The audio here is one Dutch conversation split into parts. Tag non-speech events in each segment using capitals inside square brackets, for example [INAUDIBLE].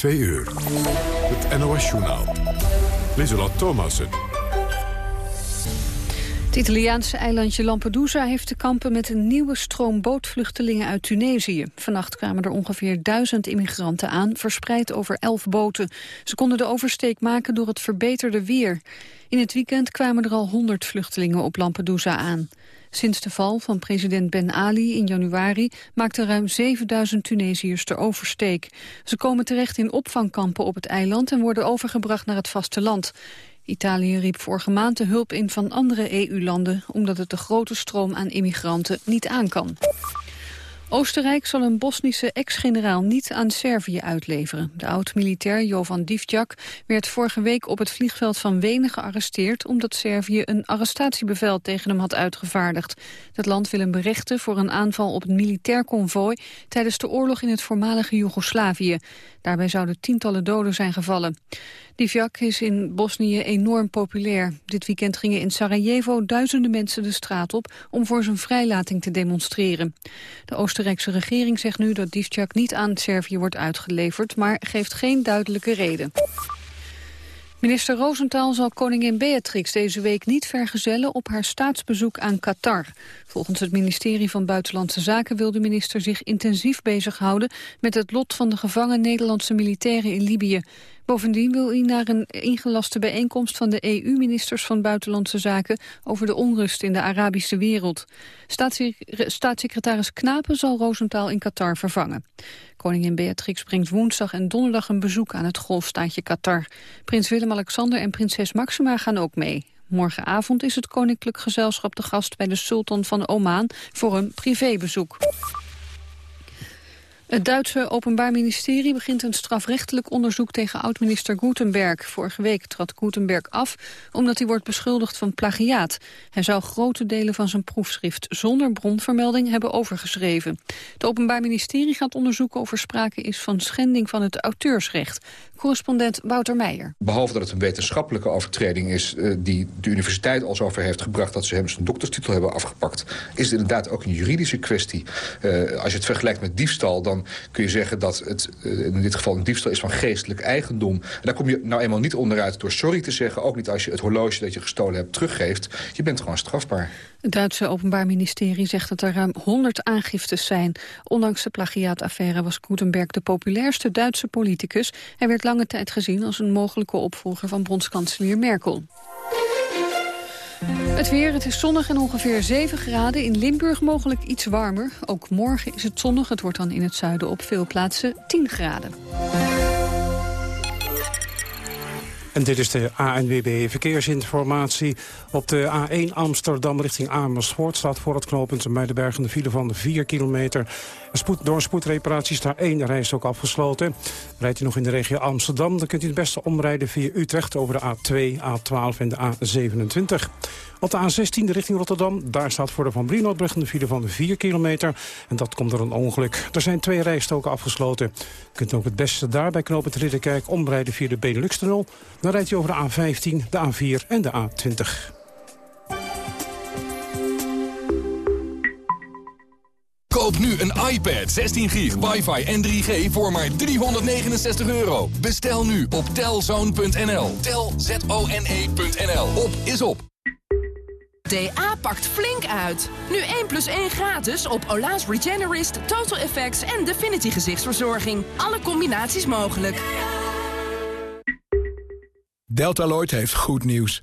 2 uur. Het NOS-journaal. Lieselot Thomassen. Het Italiaanse eilandje Lampedusa heeft te kampen met een nieuwe stroom bootvluchtelingen uit Tunesië. Vannacht kwamen er ongeveer duizend immigranten aan, verspreid over elf boten. Ze konden de oversteek maken door het verbeterde weer. In het weekend kwamen er al honderd vluchtelingen op Lampedusa aan. Sinds de val van president Ben Ali in januari maakten ruim 7000 Tunesiërs de oversteek. Ze komen terecht in opvangkampen op het eiland en worden overgebracht naar het vasteland. Italië riep vorige maand de hulp in van andere EU-landen... omdat het de grote stroom aan immigranten niet aan kan. Oostenrijk zal een Bosnische ex-generaal niet aan Servië uitleveren. De oud-militair Jovan Divjak werd vorige week op het vliegveld van Wenen gearresteerd... omdat Servië een arrestatiebevel tegen hem had uitgevaardigd. Het land wil hem berechten voor een aanval op een militair konvooi... tijdens de oorlog in het voormalige Joegoslavië. Daarbij zouden tientallen doden zijn gevallen. Divjak is in Bosnië enorm populair. Dit weekend gingen in Sarajevo duizenden mensen de straat op... om voor zijn vrijlating te demonstreren. De Oostenrijkse regering zegt nu dat Divjak niet aan Servië wordt uitgeleverd... maar geeft geen duidelijke reden. Minister Rosenthal zal koningin Beatrix deze week niet vergezellen op haar staatsbezoek aan Qatar. Volgens het ministerie van Buitenlandse Zaken wil de minister zich intensief bezighouden met het lot van de gevangen Nederlandse militairen in Libië. Bovendien wil hij naar een ingelaste bijeenkomst van de EU-ministers van Buitenlandse Zaken over de onrust in de Arabische wereld. Staatssecretaris Knapen zal Rosenthal in Qatar vervangen. Koningin Beatrix brengt woensdag en donderdag een bezoek aan het golfstaatje Qatar. Prins Willem-Alexander en prinses Maxima gaan ook mee. Morgenavond is het koninklijk gezelschap de gast bij de sultan van Oman voor een privébezoek. Het Duitse Openbaar Ministerie begint een strafrechtelijk onderzoek tegen oud-minister Gutenberg. Vorige week trad Gutenberg af omdat hij wordt beschuldigd van plagiaat. Hij zou grote delen van zijn proefschrift zonder bronvermelding hebben overgeschreven. Het Openbaar Ministerie gaat onderzoeken of er sprake is van schending van het auteursrecht. Correspondent Wouter Meijer. Behalve dat het een wetenschappelijke overtreding is... Uh, die de universiteit al zover heeft gebracht... dat ze hem zijn dokterstitel hebben afgepakt... is het inderdaad ook een juridische kwestie. Uh, als je het vergelijkt met diefstal... dan kun je zeggen dat het uh, in dit geval een diefstal is van geestelijk eigendom. En daar kom je nou eenmaal niet onderuit door sorry te zeggen. Ook niet als je het horloge dat je gestolen hebt teruggeeft. Je bent gewoon strafbaar. Het Duitse Openbaar Ministerie zegt dat er ruim 100 aangiftes zijn. Ondanks de plagiaataffaire was Gutenberg de populairste Duitse politicus. Hij werd lange tijd gezien als een mogelijke opvolger van bondskanselier Merkel. Het weer, het is zonnig en ongeveer 7 graden. In Limburg mogelijk iets warmer. Ook morgen is het zonnig. Het wordt dan in het zuiden op veel plaatsen 10 graden. En dit is de ANWB Verkeersinformatie. Op de A1 Amsterdam richting Amersfoort staat voor het knooppunt Muidenberg een file van 4 kilometer. Spoed, door een spoedreparatie is daar één reis ook afgesloten. Rijdt u nog in de regio Amsterdam, dan kunt u het beste omrijden via Utrecht over de A2, A12 en de A27. Op de A16 richting Rotterdam, daar staat voor de Van Brienoordbrug een file van 4 kilometer. En dat komt door een ongeluk. Er zijn twee rijstoken afgesloten. U kunt ook het beste daar bij knooppunt Ridderkerk omrijden via de Benelux-tunnel. Dan rijdt u over de A15, de A4 en de A20. Koop nu een iPad 16 gig, wifi en 3G voor maar 369 euro. Bestel nu op telzone.nl. Telzone.nl. Op is op. DA pakt flink uit. Nu 1 plus 1 gratis op Ola's Regenerist, Total Effects en Definity gezichtsverzorging. Alle combinaties mogelijk. Deltaloid heeft goed nieuws.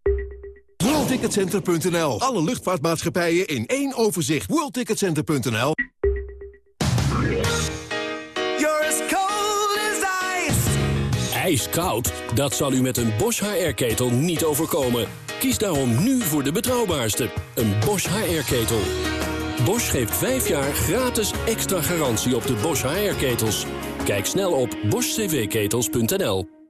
WorldTicketCenter.nl. Alle luchtvaartmaatschappijen in één overzicht. WorldTicketCenter.nl. Ijskoud? Dat zal u met een Bosch HR-ketel niet overkomen. Kies daarom nu voor de betrouwbaarste, een Bosch HR-ketel. Bosch geeft 5 jaar gratis extra garantie op de Bosch HR-ketels. Kijk snel op boschcvketels.nl.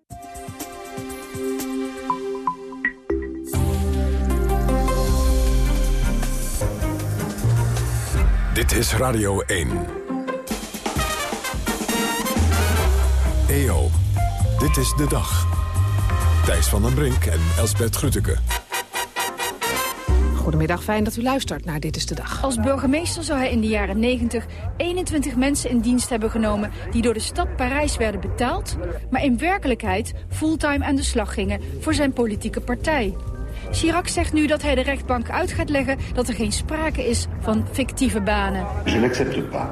Dit is Radio 1. EO, dit is de dag. Thijs van den Brink en Elsbert Grütke. Goedemiddag, fijn dat u luistert naar Dit is de Dag. Als burgemeester zou hij in de jaren 90 21 mensen in dienst hebben genomen... die door de stad Parijs werden betaald... maar in werkelijkheid fulltime aan de slag gingen voor zijn politieke partij. Chirac zegt nu dat hij de rechtbank uit gaat leggen... dat er geen sprake is van fictieve banen. Je n'accepte pas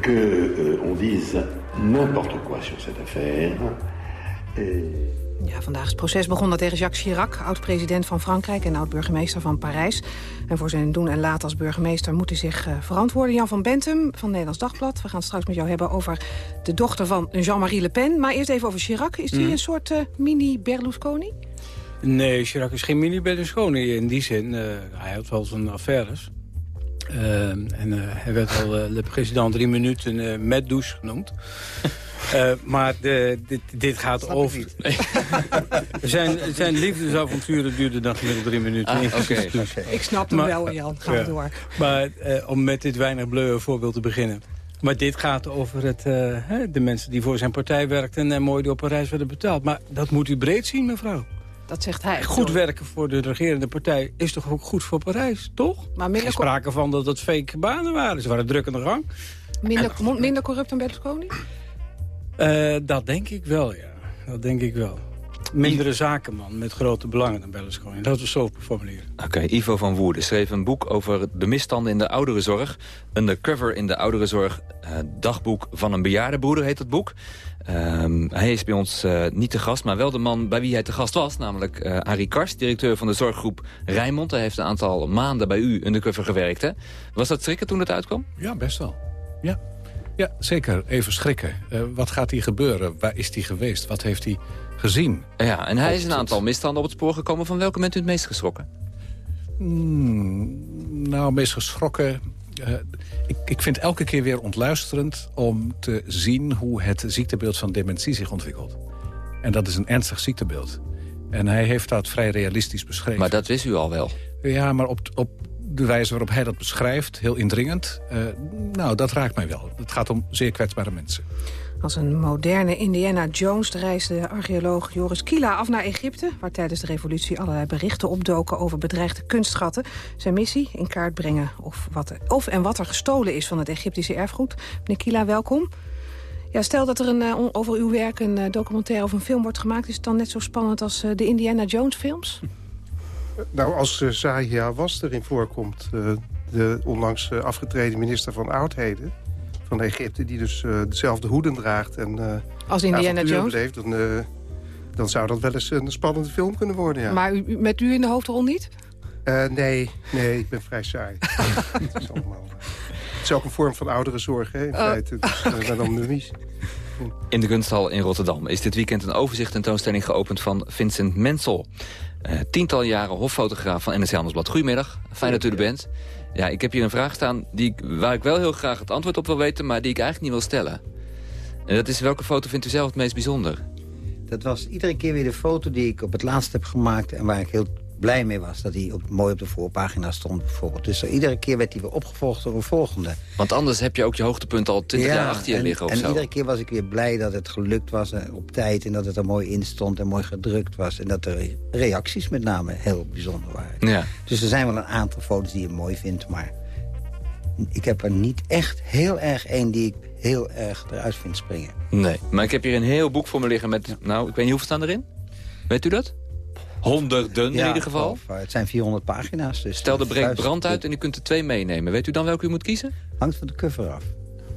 que euh, on dise n'importe quoi sur cette affaire... Ja, vandaag is het proces begonnen tegen Jacques Chirac, oud-president van Frankrijk en oud-burgemeester van Parijs. En voor zijn doen en laten als burgemeester moet hij zich uh, verantwoorden. Jan van Bentum van Nederlands Dagblad. We gaan het straks met jou hebben over de dochter van Jean-Marie Le Pen. Maar eerst even over Chirac. Is die Mm. een soort uh, mini-Berlusconi? Nee, Chirac is geen mini-Berlusconi in die zin. Uh, hij had wel zijn affaires. Uh, en hij werd al de president drie minuten met douche genoemd. Uh, [LAUGHS] maar de, dit, dit gaat over... [LAUGHS] zijn, zijn liefdesavonturen duurden dan gemiddeld drie minuten. Ah, okay. [LAUGHS] Ik snap hem maar, wel, Jan. Ga ja, door. Maar uh, om met dit weinig bleu voorbeeld te beginnen. Maar dit gaat over het, uh, de mensen die voor zijn partij werkten... en mooi door Parijs werden betaald. Maar dat moet u breed zien, mevrouw. Dat zegt hij. Goed sorry. werken voor de regerende partij is toch ook goed voor Parijs, toch? Maar minder Geen sprake van dat het fake banen waren. Ze waren druk aan de gang. Minder, minder corrupt dan Berlusconi? Uh, dat denk ik wel, ja. Dat denk ik wel. Mindere zakenman met grote belangen dan Berlusconi. Dat we zo formuleren. Oké, okay, Ivo van Woerden schreef een boek over de misstanden in de ouderenzorg. Undercover in de ouderenzorg. Uh, dagboek van een bejaardenbroeder heet het boek. Um, hij is bij ons uh, niet te gast, maar wel de man bij wie hij te gast was. Namelijk uh, Arie Kars, directeur van de zorggroep Rijnmond. Hij heeft een aantal maanden bij u undercover gewerkt. Hè? Was dat schrikken toen het uitkwam? Ja, best wel. Ja, ja, zeker. Even schrikken. Uh, wat gaat hier gebeuren? Waar is hij geweest? Wat heeft hij gezien? Ja, en hij is een aantal misstanden op het spoor gekomen. Van welke bent u het meest geschrokken? Hmm, nou, meest geschrokken... Uh, ik, ik vind elke keer weer ontluisterend om te zien hoe het ziektebeeld van dementie zich ontwikkelt. En dat is een ernstig ziektebeeld. En hij heeft dat vrij realistisch beschreven. Maar dat wist u al wel? Ja, maar op, op de wijze waarop hij dat beschrijft, heel indringend... Uh, nou, dat raakt mij wel. Het gaat om zeer kwetsbare mensen. Als een moderne Indiana Jones reisde archeoloog Joris Kila af naar Egypte... waar tijdens de revolutie allerlei berichten opdoken over bedreigde kunstschatten. Zijn missie in kaart brengen of, wat, of en wat er gestolen is van het Egyptische erfgoed. Meneer Kila, welkom. Ja, stel dat er een, uh, over uw werk een uh, documentaire of een film wordt gemaakt... is het dan net zo spannend als uh, de Indiana Jones films? [LAUGHS] Nou, als Zahia Was erin voorkomt... De onlangs afgetreden minister van Oudheden van Egypte... die dus dezelfde hoeden draagt en als Indiana Jones beleeft... Dan, dan zou dat wel eens een spannende film kunnen worden, ja. Maar u, met u in de hoofdrol niet? nee, nee, ik ben vrij saai. [LAUGHS] het, is allemaal, het is ook een vorm van ouderenzorg, hè, in feite. Dus, okay. dan mummies. In de kunsthal in Rotterdam is dit weekend een overzicht tentoonstelling geopend van Vincent Mensel. Uh, tiental jaren hoffotograaf van NRC Handelsblad. Goedemiddag, fijn dat u er bent. Ja, ik heb hier een vraag staan die, waar ik wel heel graag het antwoord op wil weten... maar die ik eigenlijk niet wil stellen. En dat is, welke foto vindt u zelf het meest bijzonder? Dat was iedere keer weer de foto die ik op het laatst heb gemaakt... en waar ik heel blij mee was dat hij op, mooi op de voorpagina stond bijvoorbeeld. Dus iedere keer werd hij weer opgevolgd door een volgende. Want anders heb je ook je hoogtepunt al 20 ja, jaar achter je en, liggen of en zo. iedere keer was ik weer blij dat het gelukt was uh, op tijd... en dat het er mooi in stond en mooi gedrukt was. En dat de reacties met name heel bijzonder waren. Ja. Dus er zijn wel een aantal foto's die je mooi vindt, maar... ik heb er niet echt heel erg één die ik heel erg eruit vind springen. Nee, maar ik heb hier een heel boek voor me liggen met... nou, ik weet niet hoeveel staan erin. Weet u dat? Honderden ja, in ieder geval. Of, uh, het zijn 400 pagina's. Dus Stel, er breekt brand uit en u kunt er twee meenemen. Weet u dan welke u moet kiezen? Hangt van de cover af.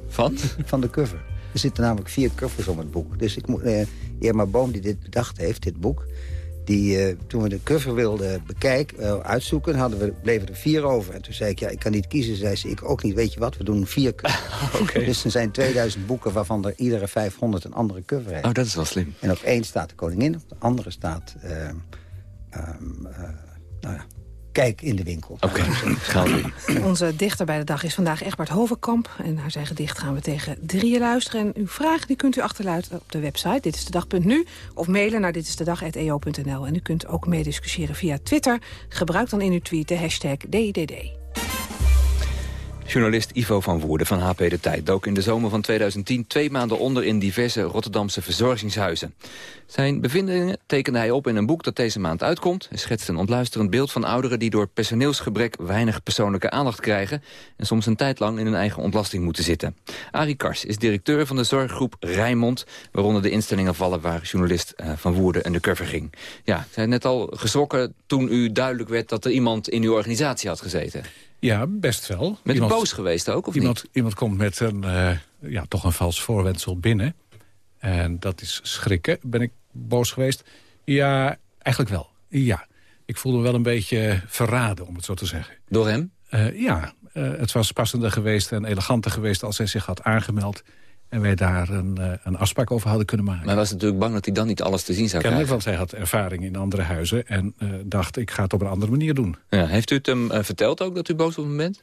Van? [LAUGHS] Van de cover. Er zitten namelijk vier covers om het boek. Dus ik moet, uh, Irma Boom, die dit bedacht heeft, dit boek... Die, eh, toen we de cover wilden bekijken, eh, uitzoeken, hadden we, bleven er vier over. En toen zei ik, ja, ik kan niet kiezen. Zei ze, ik ook niet. Weet je wat, we doen vier [LAUGHS] covers. Dus er zijn 2000 boeken waarvan er iedere 500 een andere cover heeft. Oh, dat is wel slim. En op één staat de koningin, op de andere staat... ehm, eh, nou ja, kijk in de winkel. Oké, [LAUGHS] gaan we. Onze dichter bij de dag is vandaag Egbert Hovenkamp. En naar zijn gedicht gaan we tegen drieën luisteren. En uw vraag die kunt u achterluisteren op de website dit is de dag.nu of mailen naar dit is de dag@eo.nl. En u kunt ook meediscussiëren via Twitter. Gebruik dan in uw tweet de hashtag DDD. Journalist Ivo van Woerden van HP De Tijd dook in de zomer van 2010 twee maanden onder in diverse Rotterdamse verzorgingshuizen. Zijn bevindingen tekende hij op in een boek dat deze maand uitkomt. Hij schetst een ontluisterend beeld van ouderen die door personeelsgebrek weinig persoonlijke aandacht krijgen en soms een tijd lang in hun eigen ontlasting moeten zitten. Arie Kars is directeur van de zorggroep Rijnmond, waaronder de instellingen vallen waar journalist eh, van Woerden undercover ging. Ja, zijn net al geschrokken toen u duidelijk werd dat er iemand in uw organisatie had gezeten. Ja, best wel. Met Iemand- boos geweest ook, of iemand, niet? Iemand komt met een, eh, ja, toch een vals voorwendsel binnen. En dat is schrikken. Ben ik boos geweest? Ja, eigenlijk wel. Ja. Ik voelde me wel een beetje verraden, om het zo te zeggen. Door hem? Eh, ja, eh, het was passender geweest en eleganter geweest... als hij zich had aangemeld en wij daar een, eh, een afspraak over hadden kunnen maken. Maar hij was natuurlijk bang dat hij dan niet alles te zien zou Kennelijk, krijgen. want hij had ervaring in andere huizen... en eh, dacht, ik ga het op een andere manier doen. Ja, heeft u het hem eh, verteld ook dat u boos op hem bent?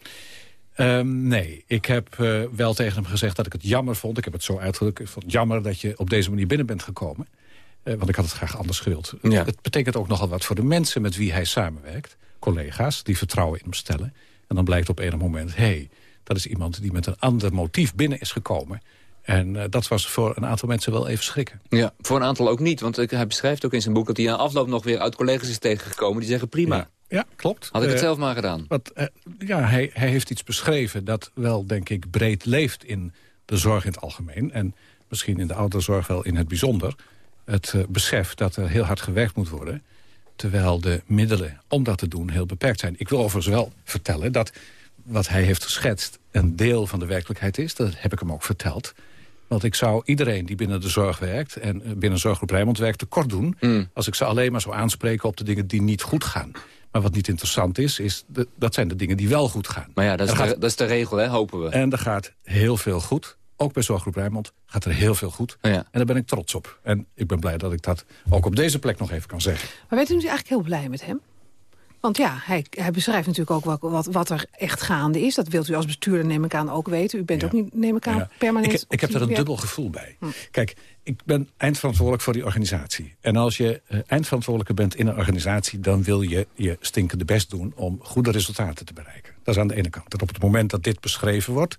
Ehm, nee, ik heb wel tegen hem gezegd dat ik het jammer vond. Ik heb het zo uitgedrukt. Ik vond het jammer dat je op deze manier binnen bent gekomen. Want ik had het graag anders gewild. Ja. Het betekent ook nogal wat voor de mensen met wie hij samenwerkt. Collega's die vertrouwen in hem stellen. En dan blijkt op enig moment... hé, hey, dat is iemand die met een ander motief binnen is gekomen. En eh, dat was voor een aantal mensen wel even schrikken. Ja, voor een aantal ook niet. Want ik- hij beschrijft ook in zijn boek dat hij aan afloop nog weer uit collega's is tegengekomen. Die zeggen prima. Ja, klopt. Had ik het Eh, zelf maar gedaan. Wat, eh, ja, hij, hij heeft iets beschreven dat wel, denk ik, breed leeft in de zorg in het algemeen. En misschien in de ouderenzorg wel in het bijzonder. Het eh, besef dat er heel hard gewerkt moet worden. Terwijl de middelen om dat te doen heel beperkt zijn. Ik wil overigens wel vertellen dat wat hij heeft geschetst... een deel van de werkelijkheid is. Dat heb ik hem ook verteld. Want ik zou iedereen die binnen de zorg werkt... en eh, binnen Zorggroep Rijnmond werkt tekort doen... Mm. als ik ze alleen maar zou aanspreken op de dingen die niet goed gaan. Maar wat niet interessant is, is de, dat zijn de dingen die wel goed gaan. Maar ja, dat is, de, gaat- dat is de regel, hè, hopen we. En er gaat heel veel goed. Ook bij Zorggroep Rijnmond gaat er heel veel goed. Ja. En daar ben ik trots op. En ik ben blij dat ik dat ook op deze plek nog even kan zeggen. Maar bent u dus eigenlijk heel blij met hem? Want ja, hij, hij beschrijft natuurlijk ook wat, wat, wat er echt gaande is. Dat wilt u als bestuurder, neem ik aan, ook weten. U bent ook niet, neem ik aan, Ja. permanent... Ik, ik heb er een dubbel gevoel bij. Kijk, ik ben eindverantwoordelijk voor die organisatie. En als je eh, eindverantwoordelijke bent in een organisatie... dan wil je je stinkende best doen om goede resultaten te bereiken. Dat is aan de ene kant. En op het moment dat dit beschreven wordt...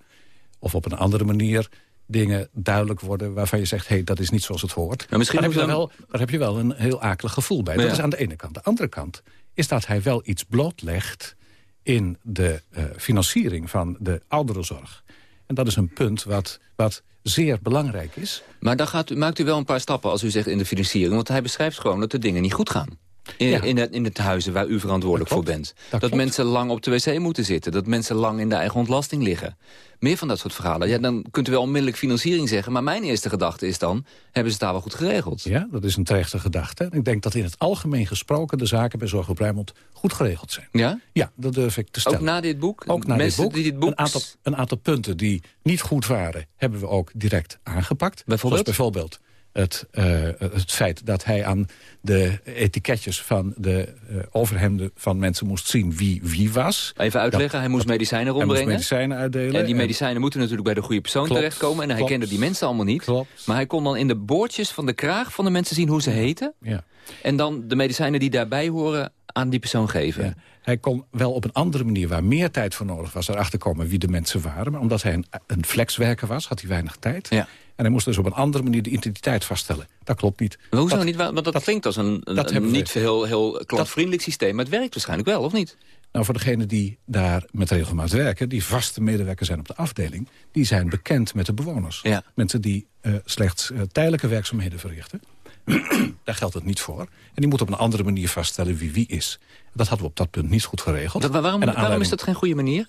of op een andere manier dingen duidelijk worden... waarvan je zegt, hé, hey, dat is niet zoals het hoort... Maar misschien dan heb, je moet wel, daar heb je wel een heel akelig gevoel bij. Maar Dat ja. is aan de ene kant. De andere kant is dat hij wel iets blootlegt... in de eh, financiering van de ouderenzorg. En dat is een punt wat, wat zeer belangrijk is. Maar dan gaat maakt u wel een paar stappen als u zegt in de financiering. Want hij beschrijft gewoon dat de dingen niet goed gaan. In, Ja. in, het, in het huizen waar u verantwoordelijk voor bent. Dat, mensen lang op de wc moeten zitten. Dat mensen lang in de eigen ontlasting liggen. Meer van dat soort verhalen. Ja, dan kunt u wel onmiddellijk financiering zeggen. Maar mijn eerste gedachte is dan, hebben ze het daar wel goed geregeld? Ja, dat is een terechte gedachte. Ik denk dat in het algemeen gesproken... de zaken bij Zorg op Rijnmond goed geregeld zijn. Ja? Ja, dat durf ik te stellen. Ook na dit boek? Ook na Mensen dit boek. die dit boek... Een, aantal, een aantal punten die niet goed waren... hebben we ook direct aangepakt. Bijvoorbeeld? Zoals bijvoorbeeld het, eh, het feit dat hij aan de etiketjes van de eh, overhemden van mensen moest zien wie wie was. Even uitleggen, Dat- hij moest medicijnen hij moest rondbrengen. medicijnen uitdelen. En die medicijnen moeten natuurlijk bij de goede persoon Klopt, terechtkomen. En hij klopt. kende die mensen allemaal niet. Maar hij kon dan in de boordjes van de kraag van de mensen zien hoe ze heten. Ja. En dan de medicijnen die daarbij horen aan die persoon geven. Hij kon wel op een andere manier, waar meer tijd voor nodig was... erachter komen wie de mensen waren. Maar omdat hij een, een flexwerker was, had hij weinig tijd. En hij moest dus op een andere manier de identiteit vaststellen. Dat klopt niet. Maar hoezo Dat- niet? Want dat, klinkt als een, een, dat een hebben we- niet heel, heel klantvriendelijk systeem. Maar het werkt waarschijnlijk wel, of niet? Nou, voor degenen die daar met regelmaat werken... die vaste medewerkers zijn op de afdeling... die zijn bekend met de bewoners. Mensen die eh, slechts eh, tijdelijke werkzaamheden verrichten. [CLEARS THROAT] daar geldt het niet voor. En die moeten op een andere manier vaststellen wie wie is. Dat hadden we op dat punt niet goed geregeld. Waarom waarom is dat geen goede manier?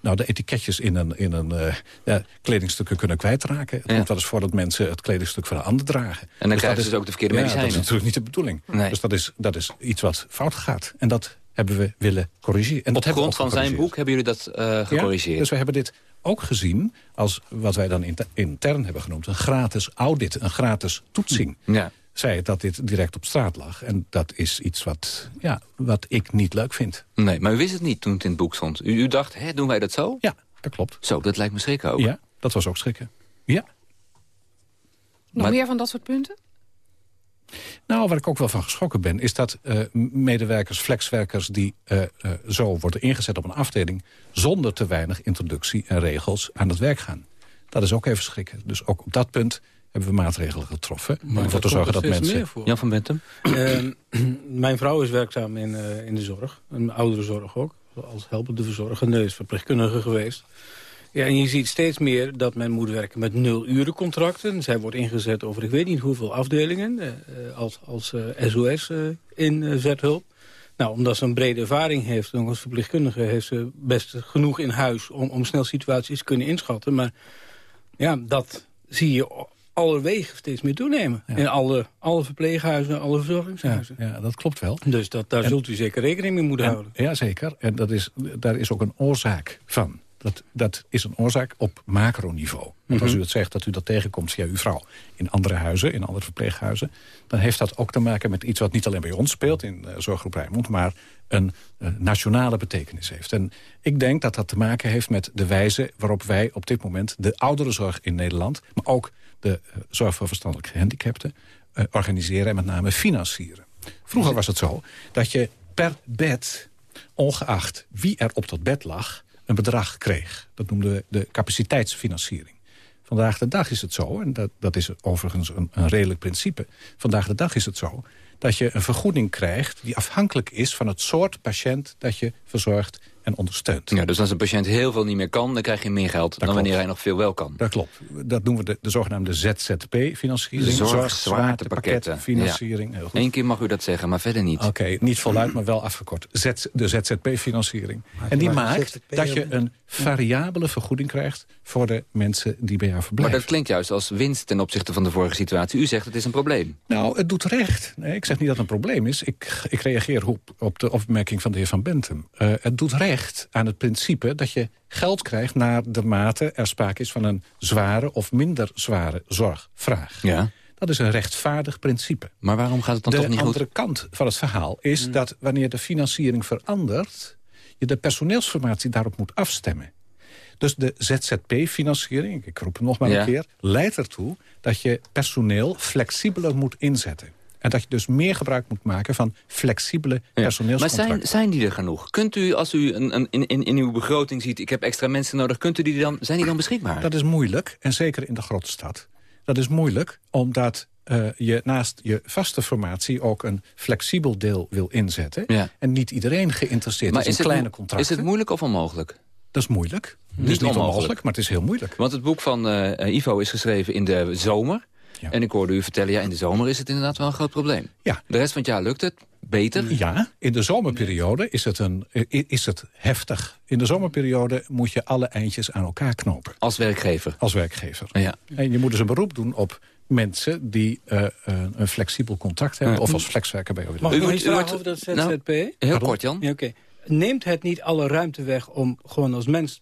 Nou, de etiketjes in een, in een uh, ja, kledingstukken kunnen kwijtraken. Het komt wel eens voor dat mensen het kledingstuk van een ander dragen. En dan dus krijgen ze dus ook de verkeerde medicijnen. dat is natuurlijk niet de bedoeling. Dus dat is, dat is iets wat fout gaat. En dat hebben we willen corrigeren. En Op dat grond van zijn boek hebben jullie dat uh, gecorrigeerd? dus we hebben dit ook gezien als wat wij dan intern hebben genoemd... een gratis audit, een gratis toetsing. Ja zei dat dit direct op straat lag. En dat is iets wat, ja, wat ik niet leuk vind. Nee, maar u wist het niet toen het in het boek stond. U, u dacht, hè, doen wij dat zo? Ja, dat klopt. Zo, dat lijkt me schrikken ook. Ja, dat was ook schrikken. Ja. Nog meer van dat soort punten? Nou, waar ik ook wel van geschrokken ben... is dat uh, medewerkers, flexwerkers die uh, uh, zo worden ingezet op een afdeling... zonder te weinig introductie en regels aan het werk gaan. Dat is ook even schrikken. Dus ook op dat punt hebben we maatregelen getroffen. Maar om ervoor te zorgen dat mensen... Jan van Bentem? Ehm, [CLEARS THROAT] mijn vrouw is werkzaam in, in de zorg. Een oudere zorg ook. Als helpende verzorgende is verpleegkundige geweest. Ja, en je ziet steeds meer dat men moet werken met nul-uren-contracten. Zij wordt ingezet over ik weet niet hoeveel afdelingen uh, als, als uh, SOS uh, inzethulp. Nou, omdat ze een brede ervaring heeft, en als verpleegkundige heeft ze best genoeg in huis om, om snel situaties te kunnen inschatten. Maar ja, dat zie je allerwege steeds meer toenemen. In alle, alle verpleeghuizen, alle verzorgingshuizen. Ja, ja, dat klopt wel. Dus dat, daar zult u zeker rekening mee moeten en, houden. Ja, zeker. En dat is, daar is ook een oorzaak van. Dat, dat is een oorzaak op macroniveau. Want mm -hmm. als u het zegt dat u dat tegenkomt via uw vrouw... in andere huizen, in andere verpleeghuizen... dan heeft dat ook te maken met iets wat niet alleen bij ons speelt... in uh, Zorggroep Rijnmond, maar een uh, nationale betekenis heeft. En ik denk dat dat te maken heeft met de wijze waarop wij op dit moment... de ouderenzorg in Nederland, maar ook de uh, zorg voor verstandelijke gehandicapten... organiseren en met name financieren. Vroeger was het zo dat je per bed, ongeacht wie er op dat bed lag een bedrag kreeg. Dat noemden we de capaciteitsfinanciering. Vandaag de dag is het zo, en dat, dat is overigens een, een redelijk principe... vandaag de dag is het zo dat je een vergoeding krijgt... die afhankelijk is van het soort patiënt dat je verzorgt en ondersteunt. Ja, dus als een patiënt heel veel niet meer kan, dan krijg je meer geld... dan wanneer hij nog veel wel kan. Dat klopt. Dat noemen we de, de zogenaamde ZZP-financiering. Zorgzwaartepakketten. Ja. Eén keer mag u dat zeggen, maar verder niet. Oké, okay, niet voluit, maar wel afgekort. Z, de ZZP-financiering. En die maakt dat je een variabele vergoeding krijgt... voor de mensen die bij jou verblijven. Maar dat klinkt juist als winst ten opzichte van de vorige situatie. U zegt het is een probleem. Nou, het doet recht. Nee, ik zeg niet dat het een probleem is. Ik, ik reageer op, op de opmerking van de heer Van Bentum. Uh, het doet recht aan het principe dat je geld krijgt... naar de mate er sprake is van een zware of minder zware zorgvraag. Ja. Dat is een rechtvaardig principe. Maar waarom gaat het dan de toch niet goed? De andere kant van het verhaal is mm. dat wanneer de financiering verandert... je de personeelsformatie daarop moet afstemmen. Dus de ZZP-financiering, ik roep hem nog maar ja. een keer... leidt ertoe dat je personeel flexibeler moet inzetten. En dat je dus meer gebruik moet maken van flexibele personeelscontracten. Maar zijn, zijn die er genoeg? Kunt u, als u een, een, in, in, uw begroting ziet... ik heb extra mensen nodig, kunt u die dan, zijn die dan beschikbaar? Dat is moeilijk, en zeker in de grote stad. Dat is moeilijk, omdat uh, je naast je vaste formatie ook een flexibel deel wil inzetten. Ja. En niet iedereen geïnteresseerd maar is in kleine contracten. Is het moeilijk of onmogelijk? Dat is moeilijk. Het is niet onmogelijk, maar het is heel moeilijk. Want het boek van uh, Ivo is geschreven in de zomer. Ja. En ik hoorde u vertellen, ja, in de zomer is het inderdaad wel een groot probleem. Ja. De rest van het jaar lukt het beter? Ja, in de zomerperiode is het, een, is het heftig. In de zomerperiode moet je alle eindjes aan elkaar knopen. Als werkgever? Als werkgever. Ja. En je moet dus een beroep doen op mensen die uh, een flexibel contract hebben... Ja. of als flexwerker bij jou Mag ik nog iets vragen over dat ZZP? Nou, heel Pardon? kort, Jan. Ja, okay. Neemt het niet alle ruimte weg om gewoon als mens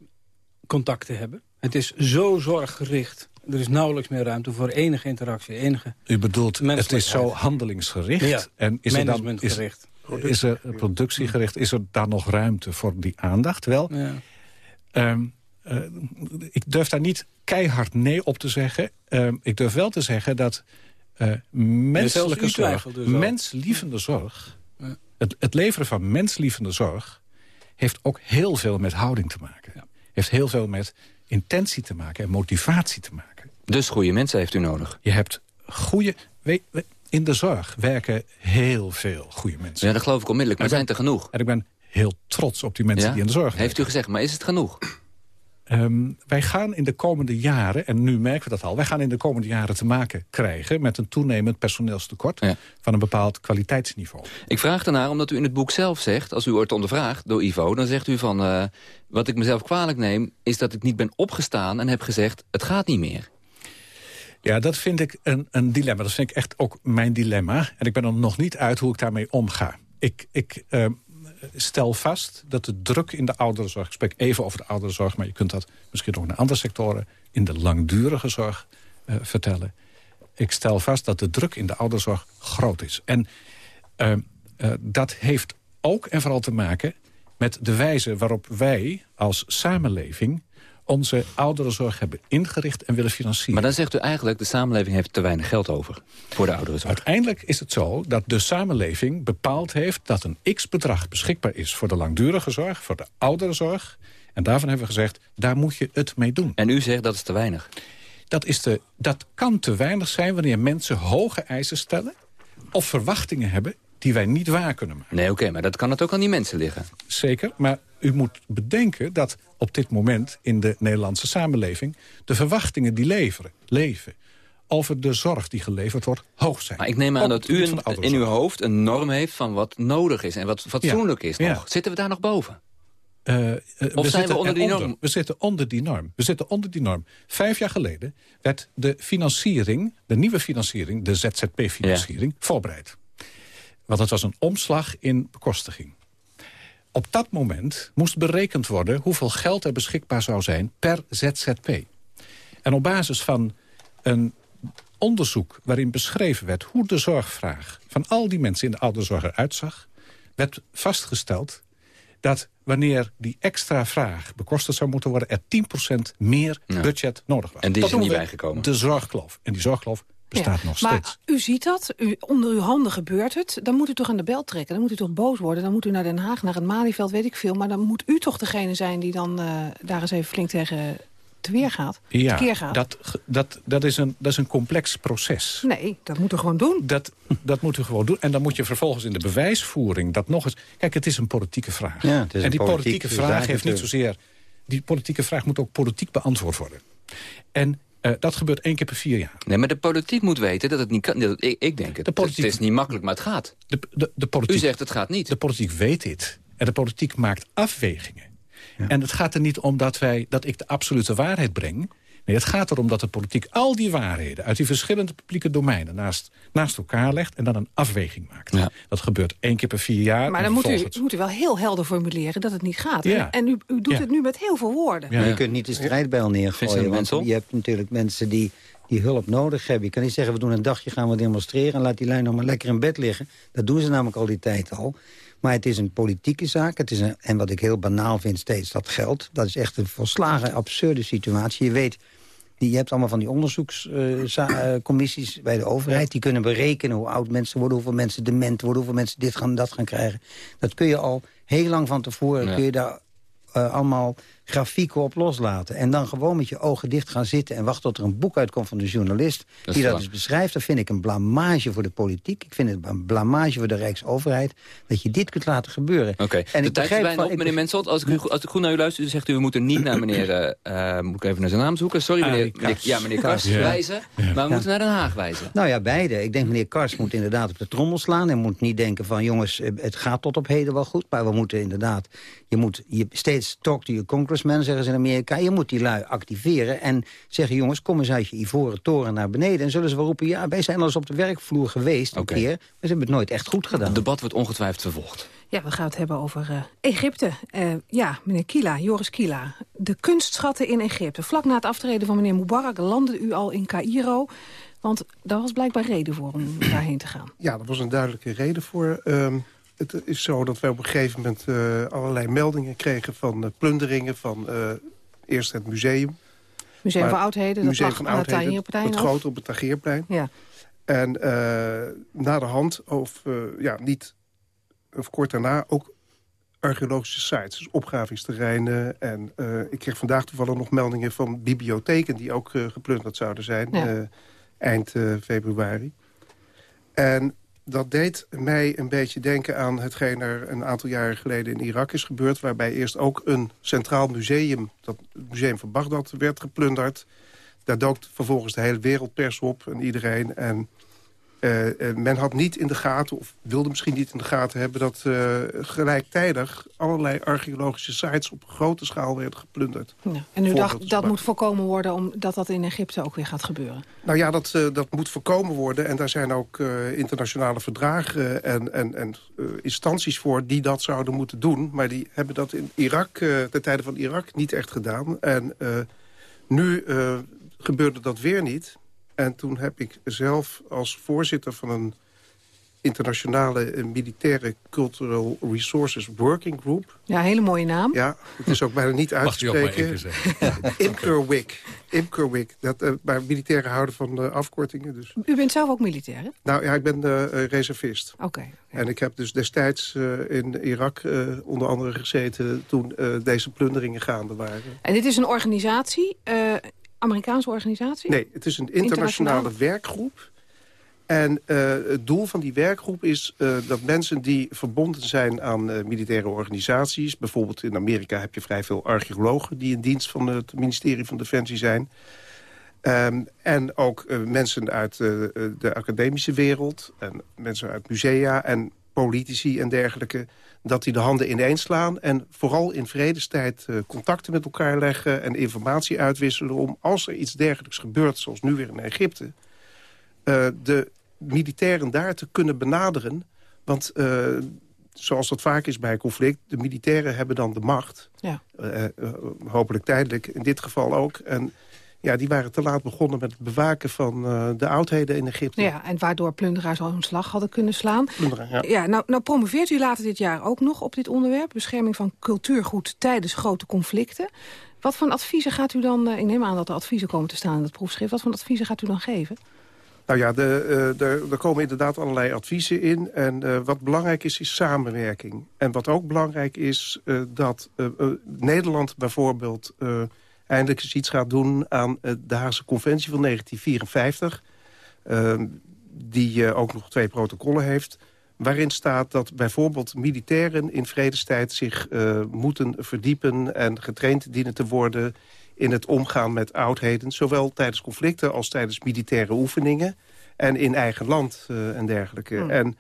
contact te hebben? Het is zo zorggericht er is nauwelijks meer ruimte voor enige interactie, enige U bedoelt, het is zo handelingsgericht? Ja, en is er dan, is, is er productiegericht? Is er daar nog ruimte voor die aandacht? Wel, ja. um, uh, ik durf daar niet keihard nee op te zeggen. Um, ik durf wel te zeggen dat uh, menselijke zorg, dus menslievende zorg... Ja. Het, het leveren van menslievende zorg... heeft ook heel veel met houding te maken. Ja. Heeft heel veel met intentie te maken en motivatie te maken. Dus goede mensen heeft u nodig? Je hebt goede... In de zorg werken heel veel goede mensen. Ja, dat geloof ik onmiddellijk, maar ben, zijn er genoeg? En ik ben heel trots op die mensen ja? die in de zorg werken. Heeft u gezegd, maar is het genoeg? Ehm, wij gaan in de komende jaren, en nu merken we dat al... wij gaan in de komende jaren te maken krijgen... met een toenemend personeelstekort van een bepaald kwaliteitsniveau. Ik vraag ernaar omdat u in het boek zelf zegt... als u wordt ondervraagd door Ivo, dan zegt u van... Uh, wat ik mezelf kwalijk neem, is dat ik niet ben opgestaan... en heb gezegd, het gaat niet meer. Ja, dat vind ik een, een dilemma. Dat vind ik echt ook mijn dilemma. En ik ben er nog niet uit hoe ik daarmee omga. Ik, ik uh, stel vast dat de druk in de ouderenzorg... ik spreek even over de ouderenzorg... maar je kunt dat misschien ook naar andere sectoren... in de langdurige zorg uh, vertellen. Ik stel vast dat de druk in de ouderenzorg groot is. En uh, uh, dat heeft ook en vooral te maken met de wijze waarop wij als samenleving onze ouderenzorg hebben ingericht en willen financieren. Maar dan zegt u eigenlijk, de samenleving heeft te weinig geld over voor de ouderenzorg. Uiteindelijk is het zo dat de samenleving bepaald heeft... dat een x-bedrag beschikbaar is voor de langdurige zorg, voor de ouderenzorg. En daarvan hebben we gezegd, daar moet je het mee doen. En u zegt dat is te weinig? Dat, is te, dat kan te weinig zijn wanneer mensen hoge eisen stellen... of verwachtingen hebben die wij niet waar kunnen maken. Nee, oké, maar dat kan het ook aan die mensen liggen. Zeker, maar u moet bedenken dat op dit moment in de Nederlandse samenleving... de verwachtingen die leveren, leven over de zorg die geleverd wordt hoog zijn. Maar ik neem aan dat u in uw hoofd een norm heeft van wat nodig is... en wat fatsoenlijk is nog. Zitten we daar nog boven? Uh, of zijn we onder die norm? We zitten onder die norm. We zitten onder die norm. Vijf jaar geleden werd de financiering, de nieuwe financiering... de ZZP-financiering, voorbereid. Want het was een omslag in bekostiging. Op dat moment moest berekend worden hoeveel geld er beschikbaar zou zijn per ZZP. En op basis van een onderzoek waarin beschreven werd... hoe de zorgvraag van al die mensen in de ouderzorg eruit zag... werd vastgesteld dat wanneer die extra vraag bekostigd zou moeten worden... er 10% meer budget nodig was. En die is er niet bijgekomen. De zorgkloof. En die zorgkloof bestaat nog maar steeds. u ziet dat, u, onder uw handen gebeurt het. Dan moet u toch aan de bel trekken, dan moet u toch boos worden. Dan moet u naar Den Haag, naar het Malieveld, weet ik veel. Maar dan moet u toch degene zijn die dan uh, daar eens even flink tegen te weer gaat. Ja, keer gaat. Dat, dat, dat, is een, dat is een complex proces. Nee, dat moet u gewoon doen. Dat, dat moet u gewoon doen. En dan moet je vervolgens in de bewijsvoering dat nog eens... Kijk, het is een politieke vraag. Ja, het is en die politiek, politieke vraag heeft niet zozeer... Die politieke vraag moet ook politiek beantwoord worden. En uh, dat gebeurt één keer per vier jaar. Nee, maar de politiek moet weten dat het niet kan. Ik, ik denk het. De politiek, het is niet makkelijk, maar het gaat. De, de, de politiek, U zegt het gaat niet. De politiek weet dit. En de politiek maakt afwegingen. Ja. En het gaat er niet om dat, wij, dat ik de absolute waarheid breng. Nee, het gaat erom dat de politiek al die waarheden... uit die verschillende publieke domeinen naast, naast elkaar legt... en dan een afweging maakt. Ja. Dat gebeurt één keer per vier jaar. Maar dan moet u, moet u wel heel helder formuleren dat het niet gaat. Ja. En u, u doet het nu met heel veel woorden. Ja. Je kunt niet de strijdbijl neergooien. Want je hebt natuurlijk mensen die, die hulp nodig hebben. Je kan niet zeggen, we doen een dagje, gaan we demonstreren... en laat die lijn nog maar lekker in bed liggen. Dat doen ze namelijk al die tijd al. Maar het is een politieke zaak. Het is een, en wat ik heel banaal vind steeds, dat geld. Dat is echt een volslagen absurde situatie. Je weet die, je hebt allemaal van die onderzoekscommissies uh, bij de overheid. Die kunnen berekenen hoe oud mensen worden, hoeveel mensen dement worden... hoeveel mensen dit gaan dat gaan krijgen. Dat kun je al heel lang van tevoren... Ja. kun je daar uh, allemaal grafieken op loslaten. En dan gewoon met je ogen dicht gaan zitten... en wachten tot er een boek uitkomt van de journalist... Dat die dat dus beschrijft. Dat vind ik een blamage voor de politiek. Ik vind het een blamage voor de Rijksoverheid... dat je dit kunt laten gebeuren. Oké, okay. de tijd is bijna op, meneer Menselt. Als ik, u, als ik goed naar u luister, u zegt u... we moeten niet naar meneer... Uh, moet ik even naar zijn naam zoeken? Sorry, meneer, meneer, ja, meneer Kars ja. wijzen. Maar we ja. moeten naar Den Haag wijzen. Nou ja, beide. Ik denk meneer Kars moet inderdaad op de trommel slaan... en moet niet denken van... jongens, het gaat tot op heden wel goed... maar we moeten inderdaad... je moet je steeds talk to your congressman, zeggen ze in Amerika... Je moet die lui activeren en zeggen... jongens, kom eens uit je ivoren toren naar beneden. En zullen ze wel roepen, ja, wij zijn al eens op de werkvloer geweest een okay. keer. Maar ze hebben het nooit echt goed gedaan. Het debat wordt ongetwijfeld vervolgd. Ja, we gaan het hebben over uh, Egypte. Uh, ja, meneer Kila, Joris Kila. De kunstschatten in Egypte. Vlak na het aftreden van meneer Mubarak landde u al in Cairo. Want daar was blijkbaar reden voor om daarheen te gaan. Ja, daar was een duidelijke reden voor. Um, het is zo dat wij op een gegeven moment uh, allerlei meldingen kregen... van uh, plunderingen van uh, eerst het museum. Museum maar, van Oudheden, dat lag aan het. Het grote op het Tahrirplein. Ja. En na de hand, of ja, niet of kort daarna, ook archeologische sites. Dus opgravingsterreinen. En ik kreeg vandaag toevallig nog meldingen van bibliotheken... die ook geplunderd zouden zijn, ja. eind februari. En dat deed mij een beetje denken aan hetgeen er een aantal jaren geleden in Irak is gebeurd... waarbij eerst ook een centraal museum, dat het museum van Bagdad, werd geplunderd. Daar dook vervolgens de hele wereldpers op en iedereen. En uh, men had niet in de gaten, of wilde misschien niet in de gaten hebben... dat uh, gelijktijdig allerlei archeologische sites op grote schaal werden geplunderd. Ja. En u dacht, dat moet voorkomen worden omdat dat in Egypte ook weer gaat gebeuren? Nou ja, dat, uh, dat moet voorkomen worden. En daar zijn ook internationale verdragen en, en, en instanties voor... die dat zouden moeten doen. Maar die hebben dat in Irak, ten tijde van Irak, niet echt gedaan. En nu gebeurde dat weer niet... En toen heb ik zelf als voorzitter van een internationale eh, militaire Cultural Resources Working Group. Ja, hele mooie naam. Ja, het is ook bijna niet uit te spreken. [LAUGHS] Imkerwik. Imkerwik. Dat, uh, maar militairen houden van uh, afkortingen. Dus. U bent zelf ook militair, hè? Nou ja, ik ben uh, reservist. Oké. En ik heb dus destijds in Irak onder andere gezeten... toen deze plunderingen gaande waren. En dit is een organisatie, Amerikaanse organisatie? Nee, het is een internationale werkgroep. En uh, het doel van die werkgroep is uh, dat mensen die verbonden zijn aan uh, militaire organisaties... bijvoorbeeld in Amerika heb je vrij veel archeologen... die in dienst van het ministerie van Defensie zijn... Um, en ook mensen uit de academische wereld... en mensen uit musea en politici en dergelijke dat die de handen ineens slaan... en vooral in vredestijd uh, contacten met elkaar leggen... en informatie uitwisselen om, als er iets dergelijks gebeurt... zoals nu weer in Egypte... Uh, de militairen daar te kunnen benaderen. Want uh, zoals dat vaak is bij conflict... de militairen hebben dan de macht. Ja. hopelijk tijdelijk, in dit geval ook... En ja, die waren te laat begonnen met het bewaken van uh, de oudheden in Egypte. Ja, en waardoor plunderaars al hun slag hadden kunnen slaan. Ja. ja nou, nou promoveert u later dit jaar ook nog op dit onderwerp. Bescherming van cultuurgoed tijdens grote conflicten. Wat voor adviezen gaat u dan... Uh, ik neem aan dat er adviezen komen te staan in het proefschrift. Wat voor adviezen gaat u dan geven? Nou ja, de, uh, er, er, komen inderdaad allerlei adviezen in. En uh, wat belangrijk is, is samenwerking. En wat ook belangrijk is, uh, dat Nederland bijvoorbeeld eindelijk eens iets gaat doen aan eh, de Haagse Conventie van 1954. Ehm, die eh, ook nog twee protocollen heeft waarin staat dat bijvoorbeeld militairen in vredestijd zich uh, moeten verdiepen en getraind dienen te worden in het omgaan met oudheden, zowel tijdens conflicten als tijdens militaire oefeningen en in eigen land uh, en dergelijke. Hmm. En,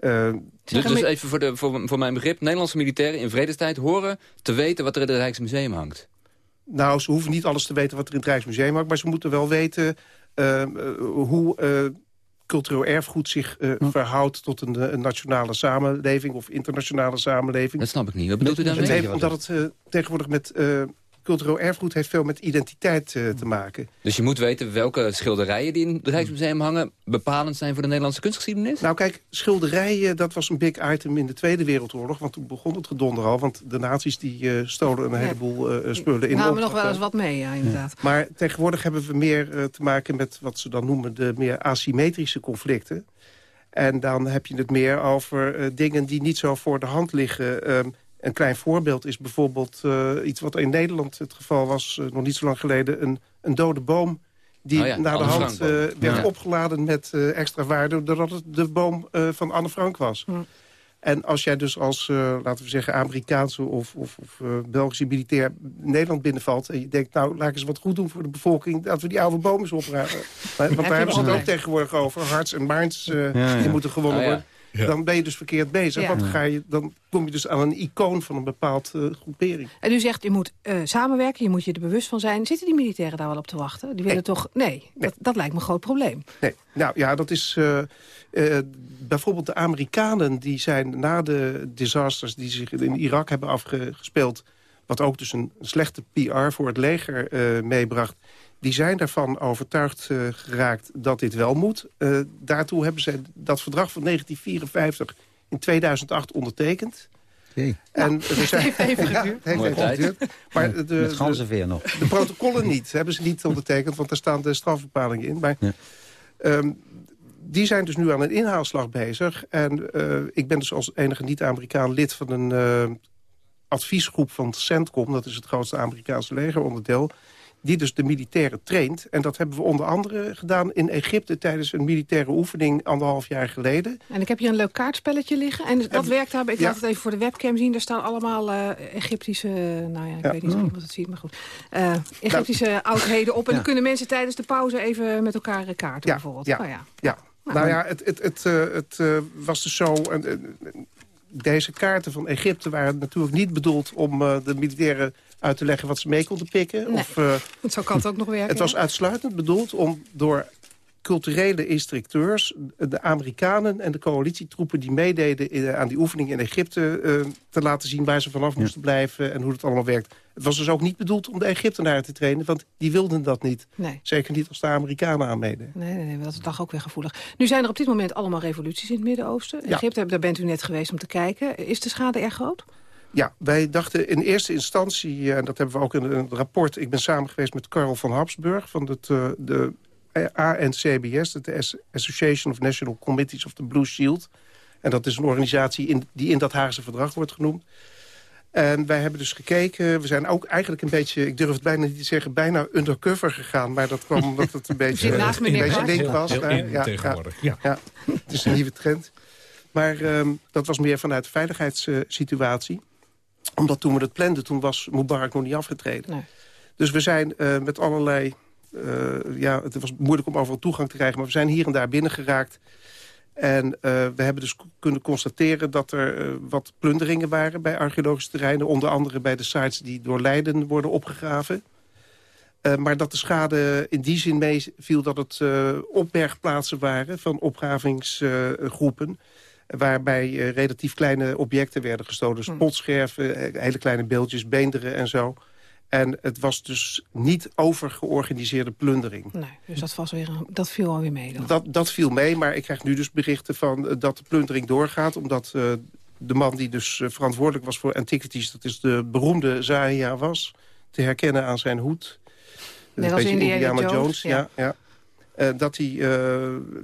uh, dus, dus even voor, de, voor, voor mijn begrip, Nederlandse militairen in vredestijd horen te weten wat er in het Rijksmuseum hangt. Nou, ze hoeven niet alles te weten wat er in het Rijksmuseum hangt... maar ze moeten wel weten uh, hoe uh, cultureel erfgoed zich uh, verhoudt... tot een, een, nationale samenleving of internationale samenleving. Dat snap ik niet. Wat bedoelt u daarmee? omdat het tegenwoordig met cultureel erfgoed heeft veel met identiteit uh, te maken. Dus je moet weten welke schilderijen die in het Rijksmuseum hangen... bepalend zijn voor de Nederlandse kunstgeschiedenis? Nou kijk, schilderijen, dat was een big item in de Tweede Wereldoorlog. Want toen begon het gedonder al. Want de nazi's die uh, stolen een heleboel uh, spullen in. Namen we nog wel eens wat mee, ja, inderdaad. Ja. Maar tegenwoordig hebben we meer te maken met wat ze dan noemen... de meer asymmetrische conflicten. En dan heb je het meer over dingen die niet zo voor de hand liggen... Um, een klein voorbeeld is bijvoorbeeld uh, iets wat in Nederland het geval was... Uh, nog niet zo lang geleden, een, een dode boom... die oh ja, naar de hand uh, werd ja. opgeladen met extra waarde... doordat het de boom van Anne Frank was. Hm. En als jij dus als, laten we zeggen, Amerikaanse of, of, of Belgische militair Nederland binnenvalt... en je denkt, nou, laat ik eens wat goed doen voor de bevolking... dat we die oude bomen eens opraken. [LAUGHS] Want daar hebben ze het ook tegenwoordig over. Harts en Maarns, die moeten gewonnen oh dan ben je dus verkeerd bezig. Want ga je, dan kom je dus aan een icoon van een bepaald uh, groepering. En u zegt, je moet uh, samenwerken, je moet je er bewust van zijn. Zitten die militairen daar wel op te wachten? Die willen nee. toch... Nee, nee. Dat, dat, lijkt me een groot probleem. Nee, nou ja, dat is... Uh, bijvoorbeeld de Amerikanen, die zijn na de disasters... die zich in Irak hebben afgespeeld... wat ook dus een slechte PR voor het leger meebracht die zijn daarvan overtuigd uh, geraakt dat dit wel moet. Uh, daartoe hebben ze dat verdrag van 1954 in 2008 ondertekend. Okay. En nou, [LAUGHS] zijn, heeft even geduurd. Ja, heeft even geduurd. Maar de, Met ganzenveer nog. De, de protocollen niet, hebben ze niet ondertekend, want daar staan de strafbepalingen in. Maar ja. um, die zijn dus nu aan een inhaalslag bezig. En uh, ik ben dus als enige niet-Amerikaan lid van een adviesgroep van CENTCOM... dat is het grootste Amerikaanse legeronderdeel die dus de militairen traint. En dat hebben we onder andere gedaan in Egypte... tijdens een militaire oefening anderhalf jaar geleden. En ik heb hier een leuk kaartspelletje liggen. En dat werkt daar, ik laat het even voor de webcam zien. Daar staan allemaal uh, Egyptische, nou ja, ik weet niet of iemand het ziet, maar goed. Uh, Egyptische nou. oudheden op. En dan kunnen mensen tijdens de pauze even met elkaar kaarten bijvoorbeeld. Ja, oh, ja. ja. Nou, nou ja, het, het, het, uh, het was dus zo deze kaarten van Egypte waren natuurlijk niet bedoeld... om uh, de militairen uit te leggen wat ze mee konden pikken. Nee, of, uh, zo kan het ook nog werken. Het was uitsluitend bedoeld om door culturele instructeurs... de Amerikanen en de coalitietroepen die meededen aan die oefening in Egypte... Uh, te laten zien waar ze vanaf moesten blijven en hoe het allemaal werkt. Het was dus ook niet bedoeld om de Egyptenaren te trainen... want die wilden dat niet. Nee. Zeker niet als de Amerikanen aan meededen. Nee, nee, nee, dat lag ook weer gevoelig. Nu zijn er op dit moment allemaal revoluties in het Midden-Oosten. Ja. Egypte, daar bent u net geweest om te kijken. Is de schade erg groot? Ja, wij dachten in eerste instantie, en dat hebben we ook in een rapport... ik ben samen geweest met Karel van Habsburg van het, uh, de ANCBS... de Association of National Committees of the Blue Shield. En dat is een organisatie in, die in dat Haagse verdrag wordt genoemd. En wij hebben dus gekeken, we zijn ook eigenlijk een beetje... ik durf het bijna niet te zeggen, bijna undercover gegaan. Maar dat kwam omdat het een [LAUGHS] beetje, een beetje link was. Heel, heel ja, tegenwoordig, ja. ja. Het is een nieuwe trend. Maar um, dat was meer vanuit de veiligheidssituatie. Omdat toen we het planden, toen was Mubarak nog niet afgetreden. Nee. Dus we zijn uh, met allerlei... Uh, ja, het was moeilijk om overal toegang te krijgen... maar we zijn hier en daar binnengeraakt... En uh, we hebben dus kunnen constateren dat er wat plunderingen waren bij archeologische terreinen. Onder andere bij de sites die door Leiden worden opgegraven. Maar dat de schade in die zin meeviel dat het opbergplaatsen waren van opgravingsgroepen. Waarbij relatief kleine objecten werden gestolen. Dus potscherven, hele kleine beeldjes, beenderen en zo. En het was dus niet overgeorganiseerde plundering. Nee, dus dat, was weer een, dat viel alweer mee dan? Dat, dat viel mee, maar ik krijg nu dus berichten van uh, dat de plundering doorgaat... omdat de man die dus verantwoordelijk was voor antiquities... dat is de beroemde Zahia was, te herkennen aan zijn hoed. Net als Indiana, Indiana Jones. Jones. ja. ja, ja. Dat hij,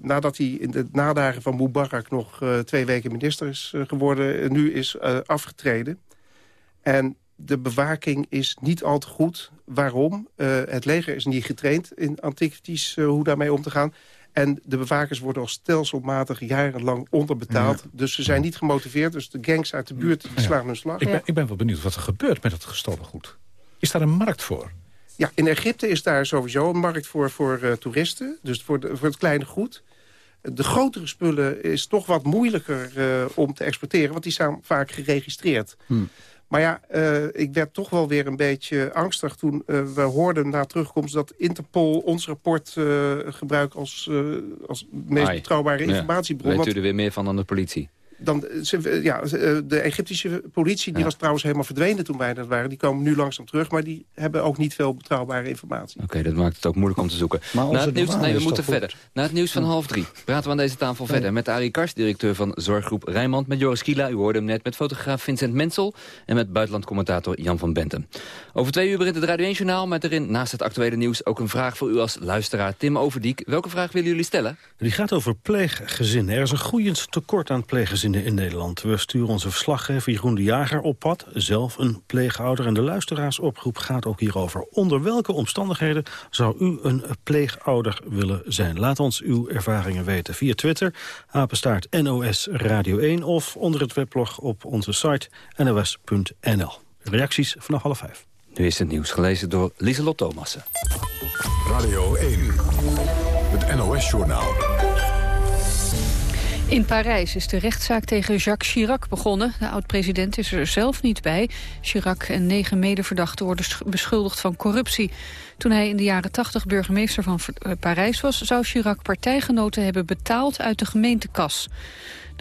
nadat hij in de nadagen van Mubarak nog twee weken minister is geworden... nu is afgetreden. En de bewaking is niet al te goed. Waarom? Uh, het leger is niet getraind in antiquities uh, hoe daarmee om te gaan. En de bewakers worden al stelselmatig jarenlang onderbetaald. Ja. Dus ze zijn niet gemotiveerd. Dus de gangs uit de buurt die slaan hun slag. Ik ben, ik ben wel benieuwd wat er gebeurt met het gestolen goed. Is daar een markt voor? Ja, in Egypte is daar sowieso een markt voor, voor uh, toeristen. Dus voor, de, voor het kleine goed. De grotere spullen is toch wat moeilijker uh, om te exporteren. Want die zijn vaak geregistreerd. Hmm. Maar ja, uh, ik werd toch wel weer een beetje angstig toen uh, we hoorden na terugkomst... dat Interpol ons rapport uh, gebruikt als, als meest Ai. betrouwbare informatiebron. Ja. Weet u er weer meer van dan de politie? Dan, ja, de Egyptische politie die ja. was trouwens helemaal verdwenen toen wij dat waren. Die komen nu langzaam terug, maar die hebben ook niet veel betrouwbare informatie. Oké, okay, dat maakt het ook moeilijk om te zoeken. Maar Na het nieuws, nee, we moeten verder. Goed. Na het nieuws van half drie praten we aan deze tafel verder... met Arie Kars, directeur van Zorggroep Rijnmond... met Joris Kila, u hoorde hem net, met fotograaf Vincent Mensel... en met buitenlandcommentator Jan van Benten. Over twee uur begint het Radio 1-journaal... met erin naast het actuele nieuws ook een vraag voor u als luisteraar. Tim Overdiek, welke vraag willen jullie stellen? Die gaat over pleeggezinnen. Er is een groeiend tekort aan pleeggezinnen in Nederland. We sturen onze verslaggever Jeroen de Jager op pad, zelf een pleegouder. En de luisteraarsoproep gaat ook hierover. Onder welke omstandigheden zou u een pleegouder willen zijn? Laat ons uw ervaringen weten via Twitter, apenstaart NOS Radio 1... of onder het weblog op onze site nos.nl. Reacties vanaf half vijf. Nu is het nieuws gelezen door Lieselot Thomassen. Radio 1, het NOS-journaal. In Parijs is de rechtszaak tegen Jacques Chirac begonnen. De oud-president is er zelf niet bij. Chirac en negen medeverdachten worden beschuldigd van corruptie. Toen hij in de jaren 80 burgemeester van Parijs was... zou Chirac partijgenoten hebben betaald uit de gemeentekas.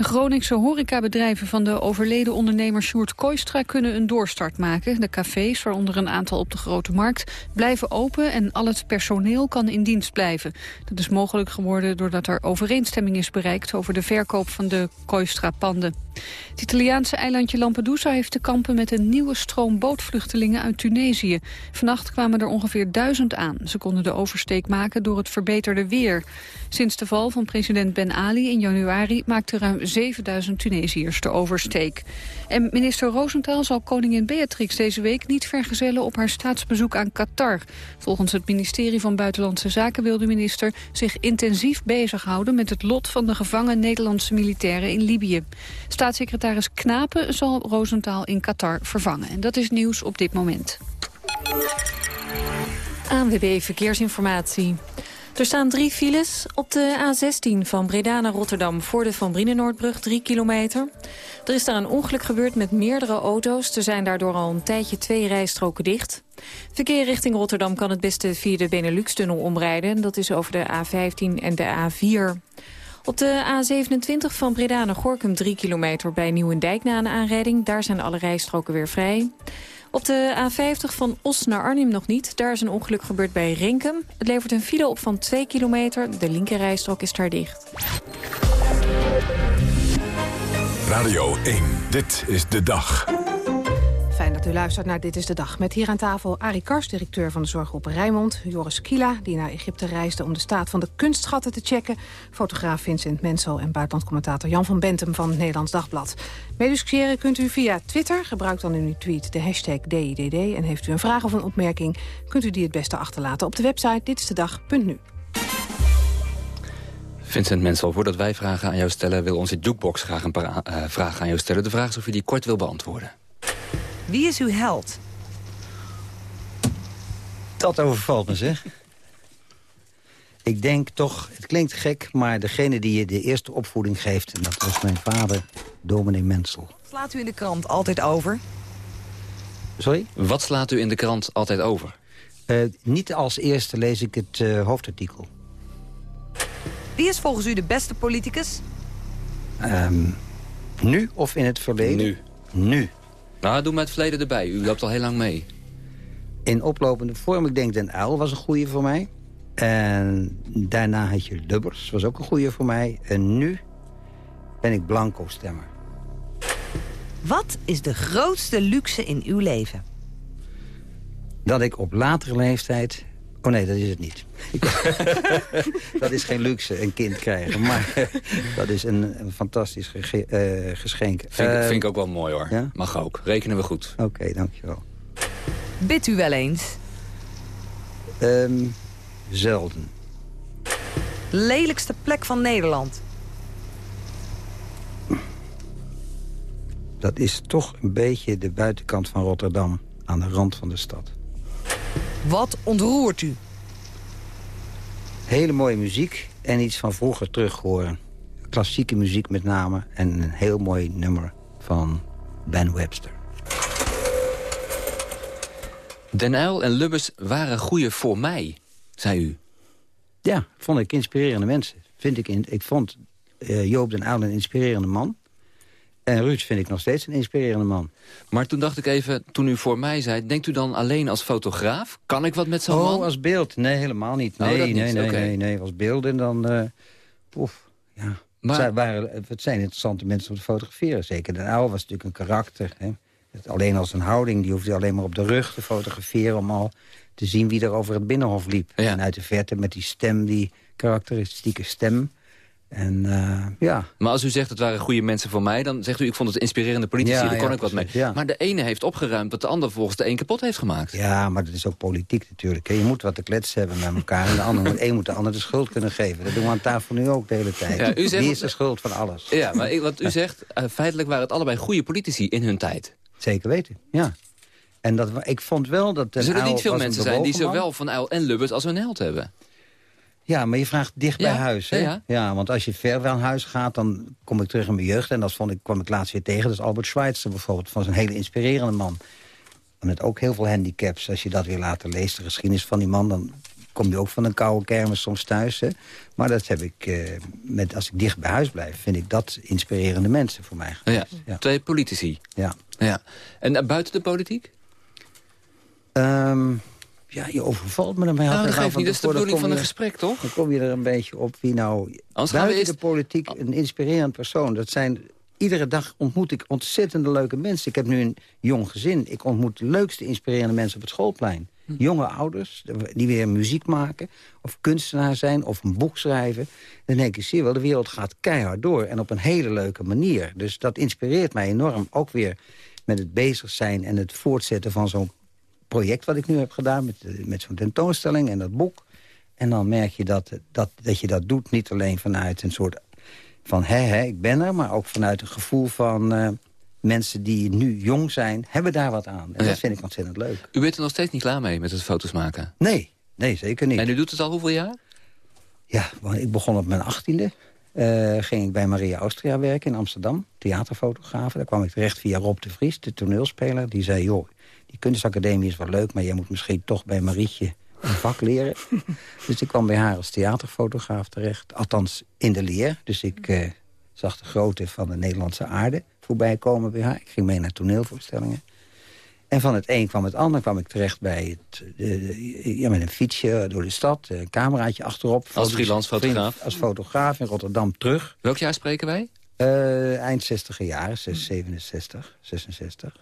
De Groningse horecabedrijven van de overleden ondernemer Sjoerd Kooistra kunnen een doorstart maken. De cafés, waaronder een aantal op de Grote Markt, blijven open en al het personeel kan in dienst blijven. Dat is mogelijk geworden doordat er overeenstemming is bereikt over de verkoop van de Kooistra-panden. Het Italiaanse eilandje Lampedusa heeft te kampen met een nieuwe stroom bootvluchtelingen uit Tunesië. Vannacht kwamen er ongeveer duizend aan. Ze konden de oversteek maken door het verbeterde weer. Sinds de val van president Ben Ali in januari maakten ruim 7000 Tunesiërs de oversteek. En minister Rosenthal zal koningin Beatrix deze week niet vergezellen op haar staatsbezoek aan Qatar. Volgens het ministerie van Buitenlandse Zaken wil de minister zich intensief bezighouden met het lot van de gevangen Nederlandse militairen in Libië. Staatssecretaris Knapen zal Rosenthal in Qatar vervangen. En dat is nieuws op dit moment. ANWB Verkeersinformatie. Er staan drie files op de A16 van Breda naar Rotterdam... voor de Van Brienenoordbrug, drie kilometer. Er is daar een ongeluk gebeurd met meerdere auto's. Er zijn daardoor al een tijdje twee rijstroken dicht. Verkeer richting Rotterdam kan het beste via de Benelux-tunnel omrijden. Dat is over de A15 en de A4. Op de A27 van Breda naar Gorkum 3 kilometer bij Nieuwendijk na een aanrijding. Daar zijn alle rijstroken weer vrij. Op de A50 van Os naar Arnhem nog niet. Daar is een ongeluk gebeurd bij Renkum. Het levert een file op van 2 kilometer. De linkerrijstrook is daar dicht. Radio 1, dit is de dag. U luistert naar Dit is de Dag. Met hier aan tafel Arie Kars, directeur van de Zorggroep Rijnmond. Joris Kila, die naar Egypte reisde om de staat van de kunstschatten te checken. Fotograaf Vincent Mensel en buitenlandcommentator Jan van Bentem van het Nederlands Dagblad. Meediscussiëren kunt u via Twitter. Gebruik dan in uw tweet de hashtag DIDD. En heeft u een vraag of een opmerking, kunt u die het beste achterlaten op de website ditistedag.nu. Vincent Mensel, voordat wij vragen aan jou stellen... wil onze jukebox graag een paar uh, vragen aan jou stellen. De vraag is of je die kort wil beantwoorden. Wie is uw held? Dat overvalt me, zeg. Ik denk toch, het klinkt gek, maar degene die je de eerste opvoeding geeft... en dat was mijn vader, dominee Mensel. Slaat u in de krant altijd over? Sorry? Wat slaat u in de krant altijd over? Uh, niet als eerste lees ik het uh, hoofdartikel. Wie is volgens u de beste politicus? Um, nu of in het verleden? Nu. Nu. Nou, doe maar het verleden erbij. U loopt al heel lang mee. In oplopende vorm, ik denk Den Uil was een goede voor mij. En daarna had je Lubbers, was ook een goede voor mij. En nu ben ik blanco stemmer. Wat is de grootste luxe in uw leven? Dat ik op latere leeftijd... Oh nee, dat is het niet. [LAUGHS] dat is geen luxe, een kind krijgen. Maar [LAUGHS] dat is een, een fantastisch ge uh, geschenk. Vind, uh, vind, ik ook wel mooi hoor. Ja? Mag ook. Rekenen we goed. Oké, okay, dankjewel. Bidt u wel eens? Um, zelden. Lelijkste plek van Nederland? Dat is toch een beetje de buitenkant van Rotterdam. Aan de rand van de stad. Wat ontroert u? Hele mooie muziek en iets van vroeger terug horen. Klassieke muziek met name en een heel mooi nummer van Ben Webster. Den Uyl en Lubbers waren goede voor mij, zei u. Ja, vond ik inspirerende mensen. Vind ik, in, ik vond uh, Joop den Uyl een inspirerende man. En Ruud vind ik nog steeds een inspirerende man. Maar toen dacht ik even, toen u voor mij zei... denkt u dan alleen als fotograaf? Kan ik wat met zo'n oh, man? Oh, als beeld? Nee, helemaal niet. Nee, oh, niet. nee, nee, okay. nee, nee, Als beelden dan... Uh, poef, ja. Maar... Zij waren, het zijn interessante mensen om te fotograferen. Zeker Den Uyl was natuurlijk een karakter. Hè. Alleen als een houding, die hoefde alleen maar op de rug te fotograferen... om al te zien wie er over het binnenhof liep. Ja. En uit de verte met die stem, die karakteristieke stem... En uh, ja. Maar als u zegt het waren goede mensen voor mij... dan zegt u ik vond het inspirerende politici, ja, daar kon ja, ik wat mee. Ja. Maar de ene heeft opgeruimd wat de ander volgens de een kapot heeft gemaakt. Ja, maar dat is ook politiek natuurlijk. Je moet wat te kletsen hebben met elkaar. En de ander moet, een moet de ander de schuld kunnen geven. Dat doen we aan tafel nu ook de hele tijd. U zegt, Wie is de schuld van alles? Ja, maar ik, wat u zegt, uh, feitelijk waren het allebei goede politici in hun tijd. Zeker weten, ja. En dat, ik vond wel dat... Er zullen niet veel mensen zijn die zowel Van Uyl en Lubbers als hun held hebben. Ja, maar je vraagt dicht ja, bij huis. Hè? Ja, ja. want als je ver van huis gaat, dan kom ik terug in mijn jeugd. En dat vond ik, kwam ik laatst weer tegen. Dat is Albert Schweitzer bijvoorbeeld, van zo'n hele inspirerende man. Met ook heel veel handicaps. Als je dat weer later leest, de geschiedenis van die man... dan kom je ook van een koude kermis soms thuis. Hè? Maar dat heb ik, uh, met, als ik dicht bij huis blijf... vind ik dat inspirerende mensen voor mij. Ja, ja. Twee politici. Ja. ja. En uh, buiten de politiek? Um, ja, je overvalt me ermee. Nou, dat geeft niet. Dat is de bedoeling van een gesprek, toch? Dan kom je er een beetje op wie nou Anders buiten eerst... de politiek een inspirerend persoon. Dat zijn iedere dag ontmoet ik ontzettende leuke mensen. Ik heb nu een jong gezin. Ik ontmoet de leukste inspirerende mensen op het schoolplein. Hm. Jonge ouders die weer muziek maken, of kunstenaar zijn, of een boek schrijven. Dan denk ik, zie je wel, de wereld gaat keihard door. En op een hele leuke manier. Dus dat inspireert mij enorm. Ook weer met het bezig zijn en het voortzetten van zo'n project... wat ik nu heb gedaan met, met zo'n tentoonstelling en dat boek. En dan merk je dat, dat, dat je dat doet niet alleen vanuit een soort van... hè, hè, ik ben er, maar ook vanuit een gevoel van... Uh, mensen die nu jong zijn, hebben daar wat aan. En dat vind ik ontzettend leuk. U bent er nog steeds niet klaar mee met het foto's maken? Nee, nee, zeker niet. En u doet het al hoeveel jaar? Ja, ik begon op mijn achttiende. Uh, ging ik bij Maria Austria werken in Amsterdam, theaterfotograaf. Daar kwam ik terecht via Rob de Vries, de toneelspeler. Die zei, joh, die kunstacademie is wel leuk... maar jij moet misschien toch bij Marietje een vak leren. [LAUGHS] dus ik kwam bij haar als theaterfotograaf terecht. Althans, in de leer. Dus ik uh, zag de grootte van de Nederlandse aarde voorbij komen bij haar. Ik ging mee naar toneelvoorstellingen. En van het een kwam het ander, kwam ik terecht bij het, ja, met een fietsje door de stad, een cameraatje achterop. Als freelance fotograaf? Als fotograaf in Rotterdam terug. Welk jaar spreken wij? Uh, eind 60 jaren, 67, 66.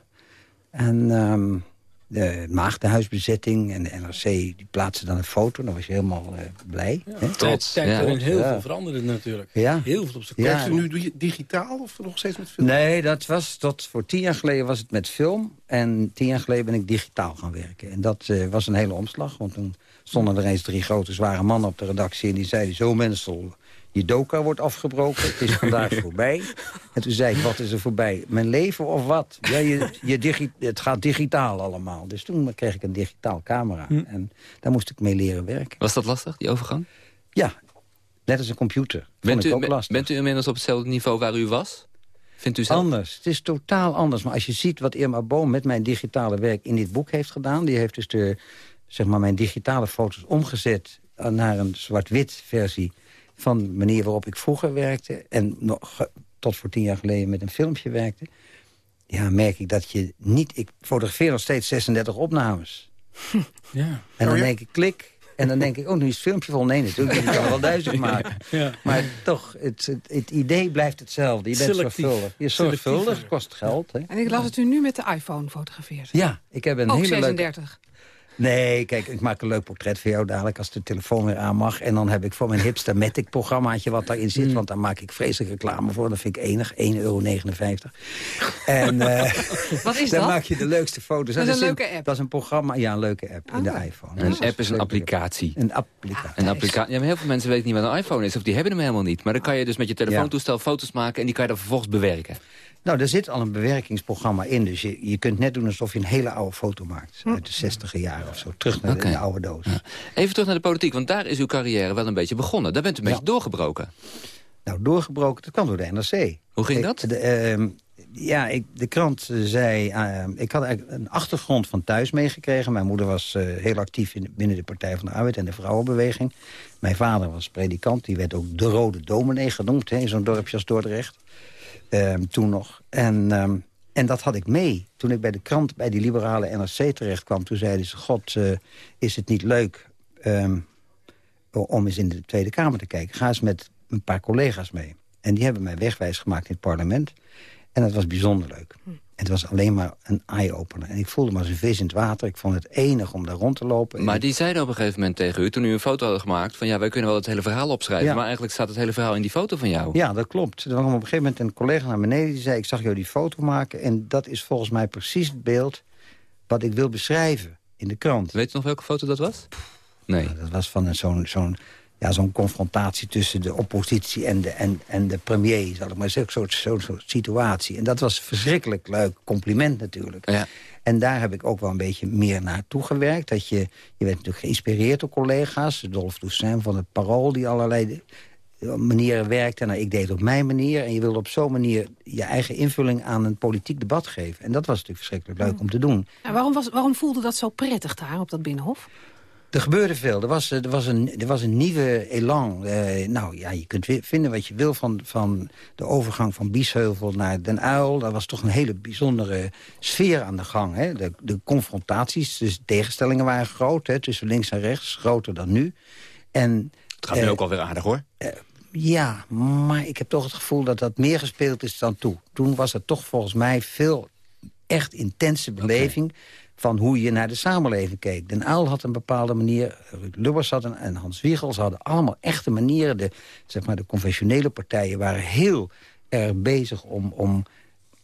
En um, de maagdenhuisbezetting en de NRC die plaatsen dan een foto. Dan was je helemaal uh, blij. Ja, Trots. Tijd ja. heel ja. veel veranderde natuurlijk. Ja. Heel veel op zijn ja. u nu digitaal of nog steeds met film? Nee, dat was tot voor tien jaar geleden was het met film. En tien jaar geleden ben ik digitaal gaan werken. En dat uh, was een hele omslag. Want toen stonden er eens drie grote zware mannen op de redactie... en die zeiden, zo mensen, je doka wordt afgebroken, het is vandaag [LAUGHS] voorbij. En toen zei ik, wat is er voorbij? Mijn leven of wat? Ja, je, je het gaat digitaal allemaal. Dus toen kreeg ik een digitaal camera. Hm. En daar moest ik mee leren werken. Was dat lastig, die overgang? Ja, net als een computer. Bent u, bent u inmiddels op hetzelfde niveau waar u was? Vindt u zelf? Anders. Het is totaal anders. Maar als je ziet wat Irma Boom met mijn digitale werk in dit boek heeft gedaan... die heeft dus de, zeg maar, mijn digitale foto's omgezet naar een zwart-wit versie van de manier waarop ik vroeger werkte... en nog tot voor tien jaar geleden met een filmpje werkte... ja, merk ik dat je niet... Ik fotografeer nog steeds 36 opnames. [LAUGHS] Ja. En dan oh, denk ik, klik... En dan denk ik, oh, nu is het filmpje vol. Nee, natuurlijk, ik kan wel duizend [LAUGHS] maken. Ja. Maar toch, het, het, het, idee blijft hetzelfde. Je bent zorgvuldig. Je is zorgvuldig, kost geld. Hè? En ik las het u nu met de iPhone fotografeert. Ja, ik heb een Ook hele 36. Nee, kijk, ik maak een leuk portret voor jou dadelijk als de telefoon weer aan mag. En dan heb ik voor mijn hipster Matic programmaatje wat daarin zit. Mm. Want daar maak ik vreselijk reclame voor. Dat vind ik enig, 1,59 euro. En uh, [LAUGHS] wat is [LAUGHS] dan dat? maak je de leukste foto's. Dat is een leuke app? Dat is een programma, ja, een leuke app in de ah. iPhone. Een app is een applicatie. Een applicatie. Een applicatie. Ja, maar heel veel mensen weten niet wat een iPhone is. Of die hebben hem helemaal niet. Maar dan kan je dus met je telefoontoestel foto's maken... en die kan je dan vervolgens bewerken. Nou, er zit al een bewerkingsprogramma in. Dus je, je kunt net doen alsof je een hele oude foto maakt. Hm. Uit de zestiger jaren of zo. Terug naar de, oude doos. Even terug naar de politiek, want daar is uw carrière wel een beetje begonnen. Daar bent u een beetje doorgebroken. Nou, doorgebroken, dat kwam door de NRC. Hoe ging dat? De, uh, ja, ik, de krant zei... Uh, ik had eigenlijk een achtergrond van thuis meegekregen. Mijn moeder was uh, heel actief in, binnen de Partij van de Arbeid en de Vrouwenbeweging. Mijn vader was predikant. Die werd ook de Rode Dominee genoemd in zo'n dorpje als Dordrecht. Ehm, toen nog. En, ehm, en dat had ik mee. Toen ik bij de krant, bij die liberale NRC terecht kwam... toen zeiden ze, god, uh, is het niet leuk um, om eens in de Tweede Kamer te kijken? Ga eens met een paar collega's mee. En die hebben mij wegwijs gemaakt in het parlement. En dat was bijzonder leuk. Het was alleen maar een eye-opener. En ik voelde me als een vis in het water. Ik vond het enig om daar rond te lopen. Maar die zeiden op een gegeven moment tegen u, toen u een foto had gemaakt... van ja, wij kunnen wel het hele verhaal opschrijven... maar eigenlijk staat het hele verhaal in die foto van jou. Ja, dat klopt. Er kwam op een gegeven moment een collega naar beneden... die zei, ik zag jou die foto maken... en dat is volgens mij precies het beeld wat ik wil beschrijven in de krant. Weet u nog welke foto dat was? Nee. dat was van zo'n zo'n ja, zo'n confrontatie tussen de oppositie en de, en, en de premier, zal ik maar zeggen. Zo'n soort, situatie. En dat was verschrikkelijk leuk. Compliment natuurlijk. Ja. En daar heb ik ook wel een beetje meer naartoe gewerkt. Dat je, je werd natuurlijk geïnspireerd door collega's. Dolf Toussaint van het Parool, die allerlei manieren werkte. Nou, ik deed het op mijn manier. En je wilde op zo'n manier je eigen invulling aan een politiek debat geven. En dat was natuurlijk verschrikkelijk leuk om te doen. En waarom, was, waarom voelde dat zo prettig daar op dat Binnenhof? Er gebeurde veel. Er was, er was, een, er was een nieuwe elan. Eh, nou ja, je kunt vinden wat je wil van, van de overgang van Biesheuvel naar Den Uil. Dat was toch een hele bijzondere sfeer aan de gang. Hè? De, de confrontaties, dus tegenstellingen waren groot. Hè, tussen links en rechts, groter dan nu. En, het gaat nu uh, ook alweer aardig hoor. Uh, Ja, maar ik heb toch het gevoel dat dat meer gespeeld is dan toen. Toen was het toch volgens mij veel echt intense beleving... van hoe je naar de samenleving keek. Den Uil had een bepaalde manier, Ruud Lubbers had een, en Hans Wiegels hadden allemaal echte manieren. De, zeg maar, de conventionele partijen waren heel erg bezig om, om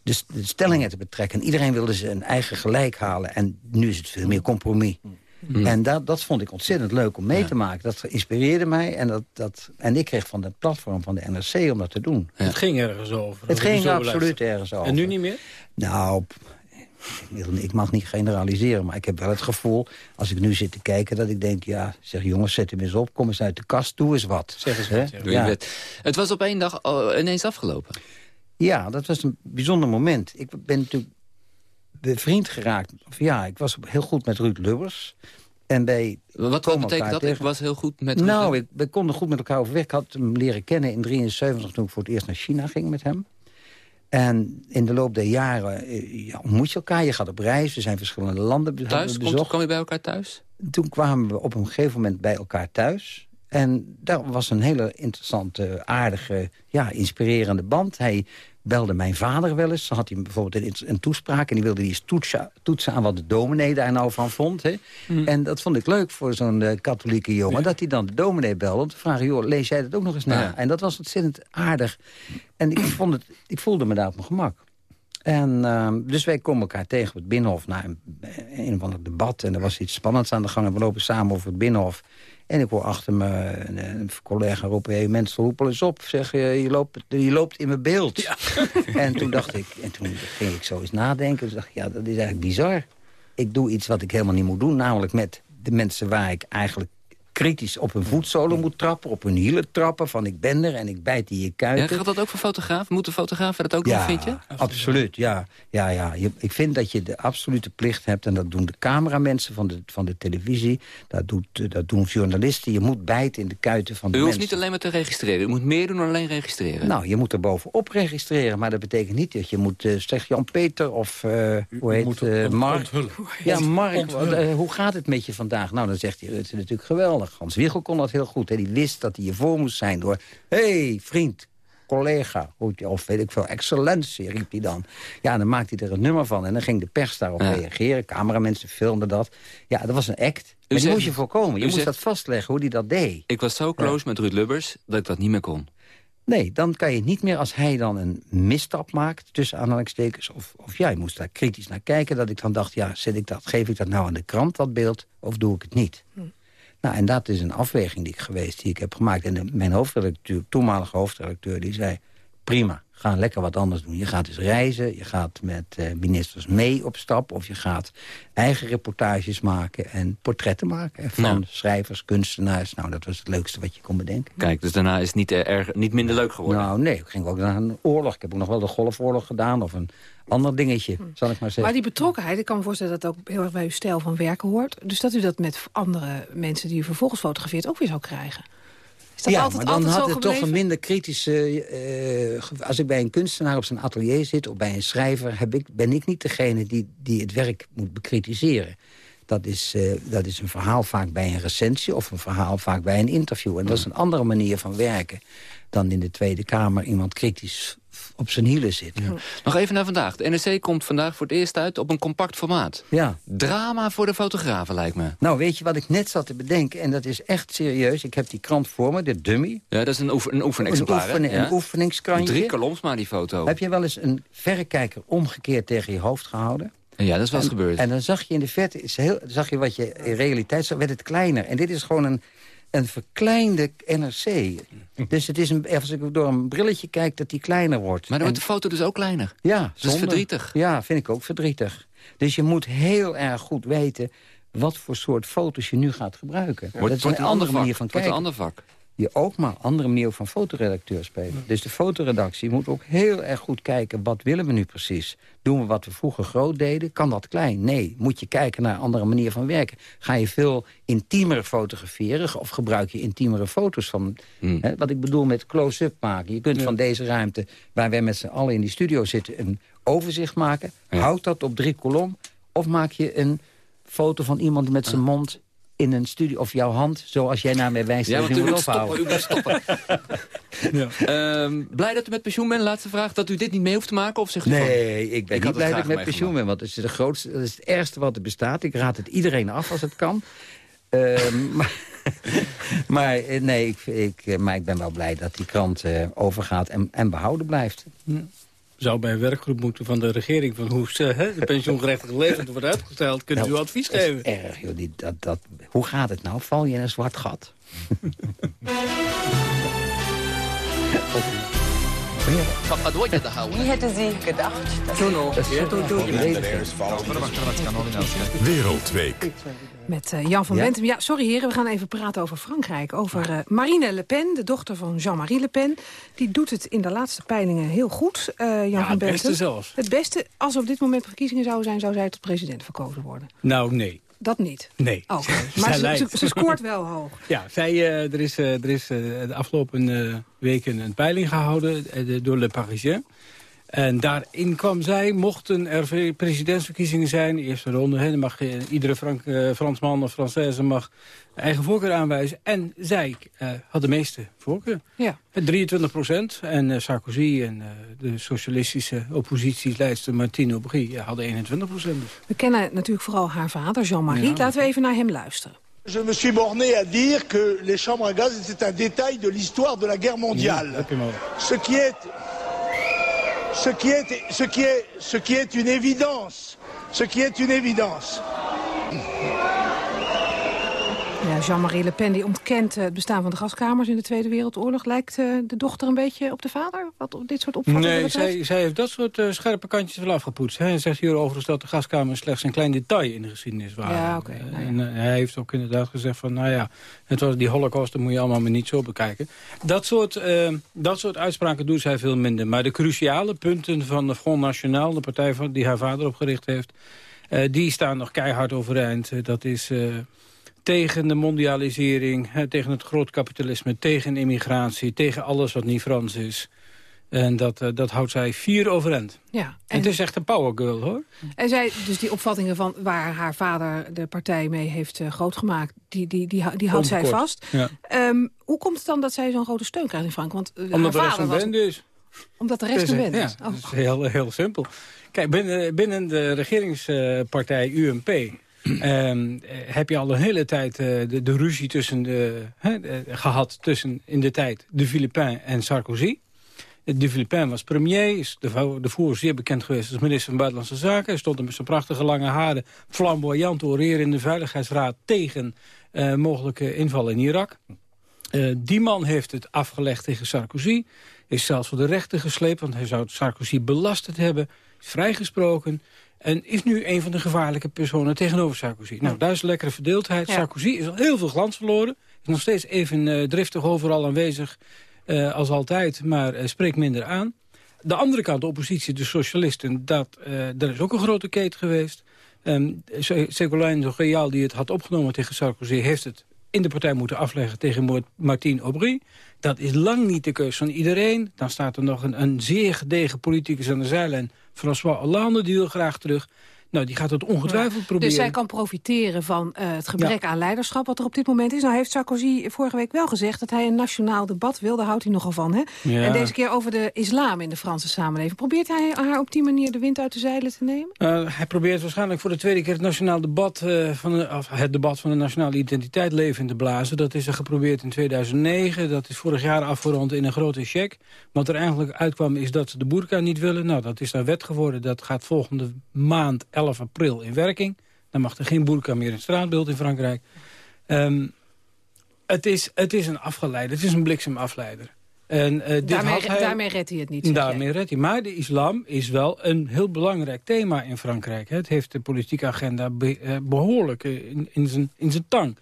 de, de stellingen te betrekken. Iedereen wilde zijn eigen gelijk halen. En nu is het veel meer compromis. Mm. En dat, dat vond ik ontzettend leuk om mee te maken. Dat inspireerde mij. En, dat, dat, en ik kreeg van het platform van de NRC om dat te doen. Het ging ergens over. Het ging absoluut ergens over. En nu niet meer? Nou, ik mag niet generaliseren, maar ik heb wel het gevoel... als ik nu zit te kijken, dat ik denk... ja, zeg jongens, zet hem eens op, kom eens uit de kast, doe eens wat. Zeg eens wat, Doe je Het was op één dag oh, ineens afgelopen. Ja, dat was een bijzonder moment. Ik ben natuurlijk bevriend geraakt. Of ja, ik was heel goed met Ruud Lubbers. En bij wat, wat betekent dat? Ik was heel goed met Ruud Nou, ik, we konden goed met elkaar overweg. Ik had hem leren kennen in 73 toen ik voor het eerst naar China ging met hem. En in de loop der jaren eh, ja, ontmoet je elkaar. Je gaat op reis. Er zijn verschillende landen thuis? bezocht. Kom je bij elkaar thuis? Toen kwamen we op een gegeven moment bij elkaar thuis. En daar was een hele interessante, aardige, ja, inspirerende band. Hij belde mijn vader wel eens. Dan had hij bijvoorbeeld een, toespraak... en die wilde die eens toetsen, toetsen aan wat de dominee daar nou van vond. Hè? Mm. En dat vond ik leuk voor zo'n uh, katholieke jongen... dat hij dan de dominee belde om te vragen... joh, lees jij dat ook nog eens na? En dat was ontzettend aardig. En ik, vond het, ik voelde me daar op mijn gemak. En, uh, dus wij komen elkaar tegen op het Binnenhof... na een, een of ander debat. En er was iets spannends aan de gang. En we lopen samen over het Binnenhof... En ik hoor achter me een, collega roepen... Hey, mensen, roep eens op. Zeg, je, je, loopt, je loopt in mijn beeld. Ja. [LAUGHS] en toen dacht ik... En toen ging ik zo eens nadenken. Toen dacht ik, ja, dat is eigenlijk bizar. Ik doe iets wat ik helemaal niet moet doen. Namelijk met de mensen waar ik eigenlijk kritisch op hun voetzolen moet trappen, op hun hielen trappen, van ik ben er en ik bijt die je kuiten. Ja, gaat dat ook voor fotografen? Moeten fotografen dat ook ja, nog, vind je? absoluut, ja. ja, ja. ik vind dat je de absolute plicht hebt, en dat doen de cameramensen van de, van de televisie, dat, doet, dat doen journalisten, je moet bijten in de kuiten van de mensen. U hoeft niet alleen maar te registreren, u moet meer doen dan alleen registreren. Nou, je moet er bovenop registreren, maar dat betekent niet dat je moet, uh, zeg Jan-Peter of, uh, hoe heet, uh, Mark. Ja, Mark, hoe gaat het met je vandaag? Nou, dan zegt hij, het is natuurlijk geweldig. Hans Wiegel kon dat heel goed. Hè. Die wist dat hij je voor moest zijn door... hey, vriend, collega, of weet ik veel, excellentie, riep hij dan. Ja, dan maakte hij er een nummer van en dan ging de pers daarop reageren. Cameramensen filmden dat. Ja, dat was een act. Maar die moest je voorkomen. Je moest dat vastleggen, hoe hij dat deed. Ik was zo close met Ruud Lubbers dat ik dat niet meer kon. Nee, dan kan je niet meer als hij dan een misstap maakt, tussen aanhalingstekens... of, of jij moest daar kritisch naar kijken, dat ik dan dacht... ja, zet ik dat, geef ik dat nou aan de krant, dat beeld, of doe ik het niet? Nou, en dat is een afweging die ik geweest, die ik heb gemaakt. En mijn hoofdredacteur, toenmalige hoofdredacteur, die zei... prima, ga lekker wat anders doen. Je gaat dus reizen, je gaat met uh, ministers mee op stap... of je gaat eigen reportages maken en portretten maken... van schrijvers, kunstenaars. Nou, dat was het leukste wat je kon bedenken. Kijk, dus daarna is het niet, uh, erg, niet minder leuk geworden? Nou, nee, ik ging ook naar een oorlog. Ik heb ook nog wel de Golfoorlog gedaan... of een ander dingetje, hm. zal ik maar zeggen. Maar die betrokkenheid, ik kan me voorstellen dat het ook heel erg bij uw stijl van werken hoort. Dus dat u dat met andere mensen die u vervolgens fotografeert ook weer zou krijgen. Is dat ja, altijd, maar dan had het toch een minder kritische... Uh, als ik bij een kunstenaar op zijn atelier zit of bij een schrijver... Heb ik, ben ik niet degene die, die het werk moet bekritiseren. Dat is, uh, dat is een verhaal vaak bij een recensie of een verhaal vaak bij een interview. En dat is een andere manier van werken dan in de Tweede Kamer iemand kritisch op zijn hielen zit. Nog even naar vandaag. De NRC komt vandaag voor het eerst uit op een compact formaat. Ja. Drama voor de fotografen, lijkt me. Nou, weet je wat ik net zat te bedenken? En dat is echt serieus. Ik heb die krant voor me, de Dummy. Ja, dat is een, oefen, een oefenexemplaar, Een, oefen, een oefeningskrantje. Drie koloms maar, die foto. Heb je wel eens een verrekijker omgekeerd tegen je hoofd gehouden? Ja, dat is wel eens gebeurd. En dan zag je in de verte, is heel, zag je wat je in realiteit zag, werd het kleiner. En dit is gewoon een, een verkleinde NRC. Dus het is een, als ik door een brilletje kijk, dat die kleiner wordt. Maar dan wordt de foto dus ook kleiner? Ja. Dat is verdrietig. Ja, vind ik ook verdrietig. Dus je moet heel erg goed weten wat voor soort foto's je nu gaat gebruiken. Wordt, dat is een, andere manier van kijken. een ander vak je ook maar andere manier van fotoredacteur spelen. Dus de fotoredactie moet ook heel erg goed kijken... wat willen we nu precies? Doen we wat we vroeger groot deden? Kan dat klein? Nee. Moet je kijken naar een andere manier van werken? Ga je veel intiemer fotograferen? Of gebruik je intiemere foto's van... Hmm. Hè, wat ik bedoel met close-up maken. Je kunt van deze ruimte, waar wij met z'n allen in die studio zitten... een overzicht maken. Houd dat op drie kolom. Of maak je een foto van iemand met zijn mond in een studie... of jouw hand, zoals jij naar mij wijst, Ja, want je u moet stoppen. ophouden. U moet stoppen. [LAUGHS] Ehm, blij dat u met pensioen bent, laatste vraag. Dat u dit niet mee hoeft te maken? Of zegt u van, Nee, ik ben niet het blij dat ik met pensioen ben. Want het is, de grootste, dat is het ergste wat er bestaat. Ik raad het iedereen af als het kan. Ehm, [LAUGHS] maar, maar, eh, nee, ik, ik, eh, maar ik ben wel blij dat die krant eh, overgaat en, en behouden blijft. Zou bij een werkgroep moeten van de regering... van hoe ze, hè, de pensioengerechtigde leeftijd wordt uitgesteld... kunt u Nou, advies geven. erg, joh. Die, dat, dat, hoe gaat het nou? Val je in een zwart gat? [LAUGHS] Wie hätte sie gedacht? Wereldweek. Met eh, Jan van Ja? Bentem. Ja, sorry heren, we gaan even praten over Frankrijk. Over eh, Marine Le Pen, de dochter van Jean-Marie Le Pen. Die doet het in de laatste peilingen heel goed, eh, Jan van het beste zelfs. Het beste, als er op dit moment verkiezingen zouden zijn... zou zij tot president verkozen worden. Nou, nee. Dat niet. Nee. Oké, [LAUGHS] maar ze, ze, ze scoort wel hoog. [LAUGHS] Ja, zij, er is, er is de afgelopen weken een peiling gehouden eh, de- door Le Parisien. En daarin kwam zij, mochten er veel presidentsverkiezingen zijn... eerste ronde, hè, dan mag eh, iedere Frank, eh, Fransman of Française mag eigen voorkeur aanwijzen. En zij eh, had de meeste voorkeur. Ja. Met 23 procent. En Sarkozy en eh, de socialistische oppositieleidster Martine Aubry hadden 21 procent. We kennen natuurlijk vooral haar vader, Jean-Marie. Ja. Laten we even naar hem luisteren. Je me suis borné à dire que les chambres à gaz étaient un détail de l'histoire de la guerre mondiale. al. Ce qui est, ce qui est, ce qui est, ce qui est une évidence. Ce qui est une évidence. Ja, Jean-Marie Le Pen die ontkent eh, het bestaan van de gaskamers in de Tweede Wereldoorlog. Lijkt eh, de dochter een beetje op de vader? Wat op dit soort opvattingen Nee, zij, zij heeft dat soort eh, scherpe kantjes wel afgepoetst. Hij zegt hier overigens dat de gaskamers slechts een klein detail in de geschiedenis waren. Ja, oké. Eh, En hij heeft ook inderdaad gezegd van, nou ja, het was die holocaust, dat moet je allemaal maar niet zo bekijken. Dat soort, dat soort uitspraken doet zij veel minder. Maar de cruciale punten van de Front National, de partij van, die haar vader opgericht heeft, die staan nog keihard overeind. Dat is... tegen de mondialisering, hè, tegen het grootkapitalisme, tegen immigratie, tegen alles wat niet Frans is. En dat, eh, dat houdt zij vier overeind. Ja, En het is echt een powergirl, hoor. En zij, dus die opvattingen van waar haar vader de partij mee heeft uh, grootgemaakt... die, die, die, die houdt zij vast. Ja. Um, hoe komt het dan dat zij zo'n grote steun krijgt in Frankrijk? Want, uh, Omdat de haar vader een was... is. Omdat de rest een ja, is? Oh. dat is heel, heel simpel. Kijk, binnen, binnen de regeringspartij UMP... Um, heb je al een hele tijd uh, de, de ruzie tussen de, gehad tussen in de tijd de Philippijn en Sarkozy. De Philippijn was premier, is de, de voer zeer bekend geweest als minister van Buitenlandse Zaken. Hij stond er met zijn prachtige lange haren flamboyant te in de Veiligheidsraad tegen uh, mogelijke inval in Irak. Uh, die man heeft het afgelegd tegen Sarkozy. Is zelfs voor de rechter gesleept, want hij zou Sarkozy belasterd hebben. Is vrijgesproken. En is nu een van de gevaarlijke personen tegenover Sarkozy. Nou, daar is een lekkere verdeeldheid. Ja. Sarkozy is al heel veel glans verloren. Is nog steeds even uh, driftig overal aanwezig uh, als altijd, maar uh, spreekt minder aan. De andere kant, de oppositie, de socialisten, dat, daar is ook een grote keten geweest. Um, Ségolène Royal, die het had opgenomen tegen Sarkozy, heeft het in de partij moeten afleggen tegen Martine Aubry. Dat is lang niet de keus van iedereen. Dan staat er nog een, een zeer gedegen politicus aan de zijlijn. François Hollande, die wil graag terug. Nou, die gaat het ongetwijfeld ja. proberen. Dus zij kan profiteren van uh, het gebrek ja. aan leiderschap wat er op dit moment is. Nou heeft Sarkozy vorige week wel gezegd dat hij een nationaal debat wil. Daar houdt hij nogal van, hè? Ja. En deze keer over de islam in de Franse samenleving. Probeert hij haar op die manier de wind uit de zeilen te nemen? Uh, hij probeert waarschijnlijk voor de tweede keer het nationaal debat... Uh, van de, of het debat van de nationale identiteit leven te blazen. Dat is er geprobeerd in 2009. Dat is vorig jaar afgerond in een grote check. Wat er eigenlijk uitkwam is dat ze de boerka niet willen. Nou, dat is daar wet geworden. Dat gaat volgende maand 11 april in werking. Dan mag er geen boerka meer in straatbeeld in Frankrijk. Um, het, is, het is een afgeleider. Het is een bliksemafleider. En, uh, dit daarmee, hij, daarmee redt hij het niet. Daarmee redt hij. Maar de islam is wel een heel belangrijk thema in Frankrijk. Het heeft de politieke agenda be, uh, behoorlijk in, in, zijn, in zijn tang.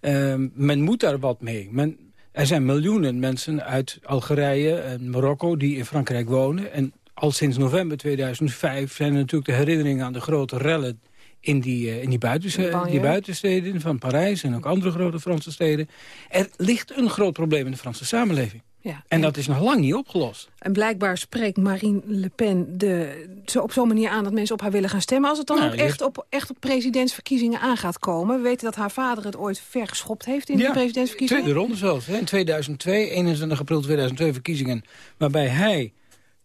Uh, men moet daar wat mee. Men, er zijn miljoenen mensen uit Algerije en Marokko die in Frankrijk wonen. En al sinds november 2005 zijn er natuurlijk de herinneringen aan de grote rellen in die, uh, in die, buitensteden, die buitensteden van Parijs en ook andere grote Franse steden. Er ligt een groot probleem in de Franse samenleving. Ja, En dat is nog lang niet opgelost. En blijkbaar spreekt Marine Le Pen de, zo op zo'n manier aan dat mensen op haar willen gaan stemmen. Als het dan Nou, ook echt op, echt op presidentsverkiezingen aan gaat komen. We weten dat haar vader het ooit vergeschopt heeft in de presidentsverkiezingen. tweede ronde zelfs. Hè? In 2002, 21 april 2002 verkiezingen... waarbij hij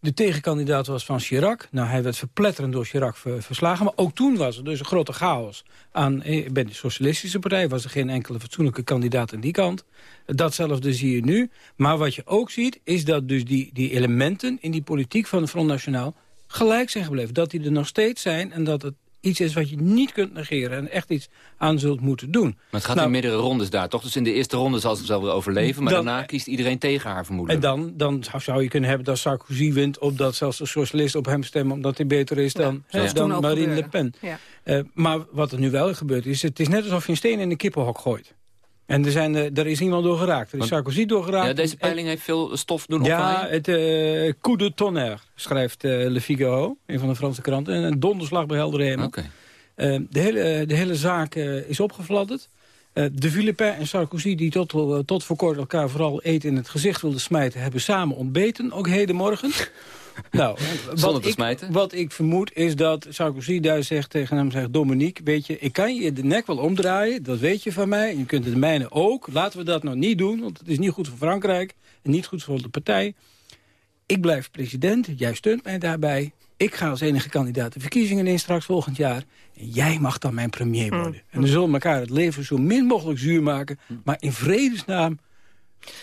de tegenkandidaat was van Chirac. Nou, hij werd verpletterend door Chirac ver- verslagen. Maar ook toen was er dus een grote chaos. Aan, eh, bij de Socialistische Partij was er geen enkele fatsoenlijke kandidaat aan die kant. Datzelfde zie je nu. Maar wat je ook ziet, is dat dus die, die elementen... in die politiek van Front Nationaal gelijk zijn gebleven. Dat die er nog steeds zijn en dat het iets is wat je niet kunt negeren... en echt iets aan zult moeten doen. Maar het gaat Nou, in meerdere rondes daar, toch? Dus in de eerste ronde zal ze wel weer overleven... maar Dan- daarna kiest iedereen tegen haar En vermoedelijk. dan, dan zou je kunnen hebben dat Sarkozy wint... of dat zelfs de socialisten op hem stemmen... omdat hij beter is dan, dan Marine Le. Pen. Ja. Eh, maar wat er nu wel gebeurt is... het is net alsof je een steen in een kippenhok gooit. En er, zijn, eh, er is iemand door geraakt. Er is Sarkozy door geraakt. Ja, deze peiling heeft veel stof doen Ja, opwaaien. het eh coup de tonnerre, schrijft eh, Le Figaro, een van de Franse kranten. Een donderslag bij heldere hemel. De, hele, de hele zaak is opgefladderd. De Villepin en Sarkozy, die tot, tot voor kort elkaar vooral eten in het gezicht wilden smijten... hebben samen ontbeten, ook hedenmorgen. [LAUGHS] [LAUGHS] nou, Zonder wat ik, wat ik vermoed is dat Sarkozy daar zegt tegen hem... zegt Dominique, weet je, ik kan je de nek wel omdraaien, dat weet je van mij. Je kunt het de mijne ook. Laten we dat nou niet doen, want het is niet goed voor Frankrijk... en niet goed voor de partij. Ik blijf president, jij steunt mij daarbij. Ik ga als enige kandidaat de verkiezingen in straks volgend jaar. En jij mag dan mijn premier Hmm. worden. En we zullen elkaar het leven zo min mogelijk zuur maken. Maar in vredesnaam,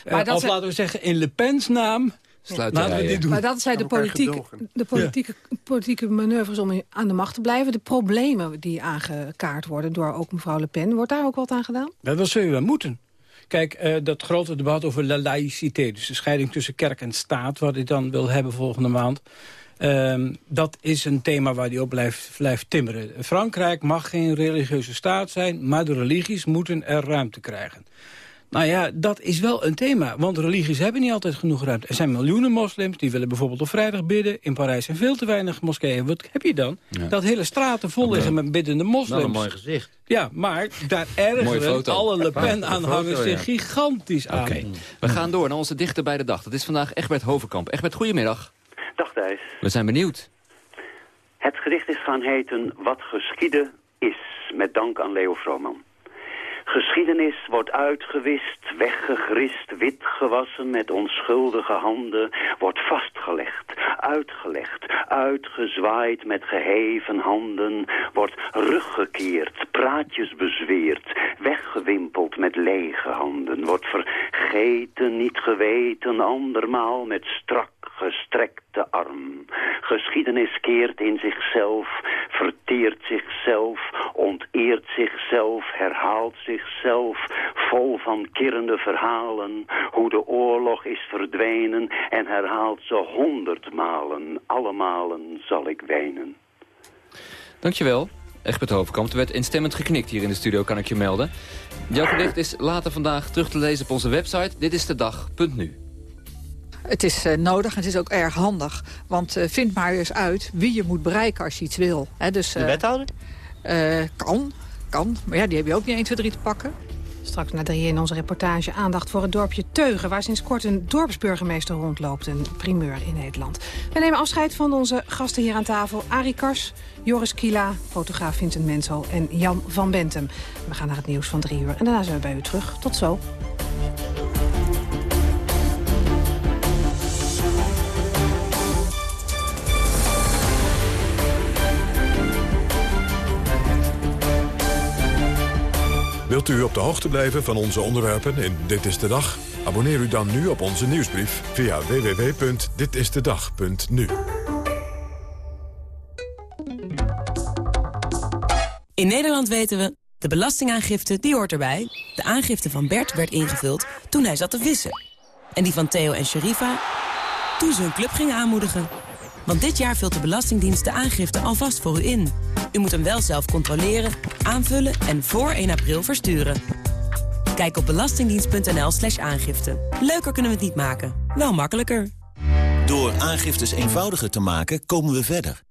eh, Maar dat of laten we zeggen in Le Pen's naam... laten we dit doen. Maar dat zijn de, politiek, de politieke, politieke manoeuvres om aan de macht te blijven. De problemen die aangekaart worden door ook mevrouw Le Pen. Wordt daar ook wat aan gedaan? Ja, dat zul je wel moeten. Kijk, eh, dat grote debat over la laïcité, dus de scheiding tussen kerk en staat... wat ik dan wil hebben volgende maand... ehm, dat is een thema waar hij op blijft, blijft timmeren. Frankrijk mag geen religieuze staat zijn... maar de religies moeten er ruimte krijgen. Nou ja, dat is wel een thema, want religies hebben niet altijd genoeg ruimte. Er zijn miljoenen moslims, die willen bijvoorbeeld op vrijdag bidden. In Parijs zijn veel te weinig moskeeën. Wat heb je dan? Ja. Dat hele straten vol liggen met biddende moslims. Een mooi gezicht. Ja, maar daar ergeren alle Le Pen-aanhangers ja. zich gigantisch aan. Oké. We gaan door naar onze dichter bij de dag. Dat is vandaag Egbert Hovenkamp. Egbert, goedemiddag. Dag Thijs. We zijn benieuwd. Het gedicht is gaan heten Wat geschieden is, met dank aan Leo Vrooman. Geschiedenis wordt uitgewist, weggegrist, wit gewassen met onschuldige handen, wordt vastgelegd, uitgelegd, uitgezwaaid met geheven handen, wordt ruggekeerd, praatjes bezweerd, weggewimpeld met lege handen, wordt vergeten, niet geweten, andermaal met strak gestrekte arm. Geschiedenis keert in zichzelf, verteert zichzelf, onteert zichzelf, herhaalt zichzelf, vol van kirrende verhalen, hoe de oorlog is verdwenen en herhaalt ze honderd malen, alle malen zal ik wenen. Dankjewel, Egbert Hovenkamp. Er werd instemmend geknikt hier in de studio, kan ik je melden. Jouw gedicht is later vandaag terug te lezen op onze website. Dit is de dag.nu. Het is eh, nodig en het is ook erg handig. Want eh, vind maar eens uit wie je moet bereiken als je iets wil. Hè, dus, De eh, wethouder? eh, kan, kan. Maar ja, die heb je ook niet 1, 2, 3 te pakken. Straks na drie in onze reportage aandacht voor het dorpje Teugen... waar sinds kort een dorpsburgemeester rondloopt. Een primeur in Nederland. We nemen afscheid van onze gasten hier aan tafel. Arie Kars, Joris Kila, fotograaf Vincent Mensel en Jan van Bentem. We gaan naar het nieuws van drie uur en daarna zijn we bij u terug. Tot zo. Wilt u op de hoogte blijven van onze onderwerpen in Dit is de Dag? Abonneer u dan nu op onze nieuwsbrief via www.ditistedag.nu. In Nederland weten we, de belastingaangifte die hoort erbij. De aangifte van Bert werd ingevuld toen hij zat te vissen. En die van Theo en Sherifa toen ze hun club gingen aanmoedigen. Want dit jaar vult de Belastingdienst de aangifte alvast voor u in. U moet hem wel zelf controleren, aanvullen en voor 1 april versturen. Kijk op belastingdienst.nl slash aangifte. Leuker kunnen we het niet maken, wel makkelijker. Door aangiftes eenvoudiger te maken, komen we verder.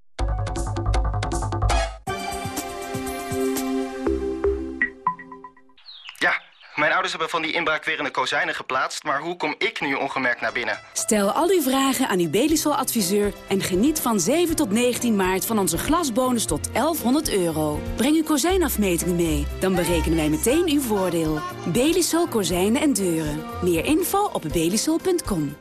Ouders hebben van die inbraakwerende kozijnen geplaatst... maar hoe kom ik nu ongemerkt naar binnen? Stel al uw vragen aan uw Belisol-adviseur... en geniet van 7 tot 19 maart van onze glasbonus tot 1100 euro. Breng uw kozijnafmetingen mee, dan berekenen wij meteen uw voordeel. Belisol Kozijnen en Deuren. Meer info op belisol.com.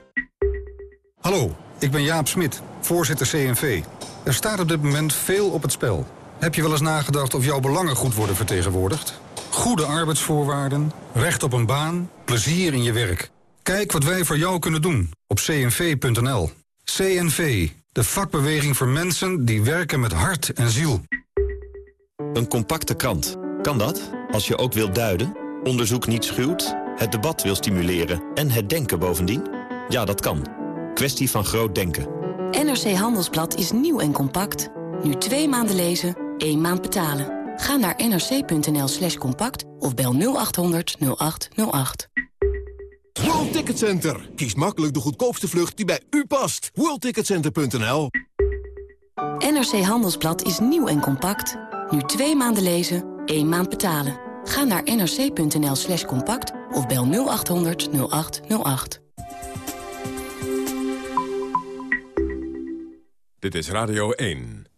Hallo, ik ben Jaap Smit, voorzitter CNV. Er staat op dit moment veel op het spel. Heb je wel eens nagedacht of jouw belangen goed worden vertegenwoordigd? Goede arbeidsvoorwaarden, recht op een baan, plezier in je werk. Kijk wat wij voor jou kunnen doen op cnv.nl. CNV, de vakbeweging voor mensen die werken met hart en ziel. Een compacte krant. Kan dat? Als je ook wilt duiden, onderzoek niet schuwt, het debat wil stimuleren en het denken bovendien? Ja, dat kan. Kwestie van groot denken. NRC Handelsblad is nieuw en compact. Nu twee maanden lezen, één maand betalen. Ga naar nrc.nl slash compact of bel 0800 0808. World Ticket Center. Kies makkelijk de goedkoopste vlucht die bij u past. WorldTicketCenter.nl NRC Handelsblad is nieuw en compact. Nu twee maanden lezen, één maand betalen. Ga naar nrc.nl slash compact of bel 0800 0808. Dit is Radio 1.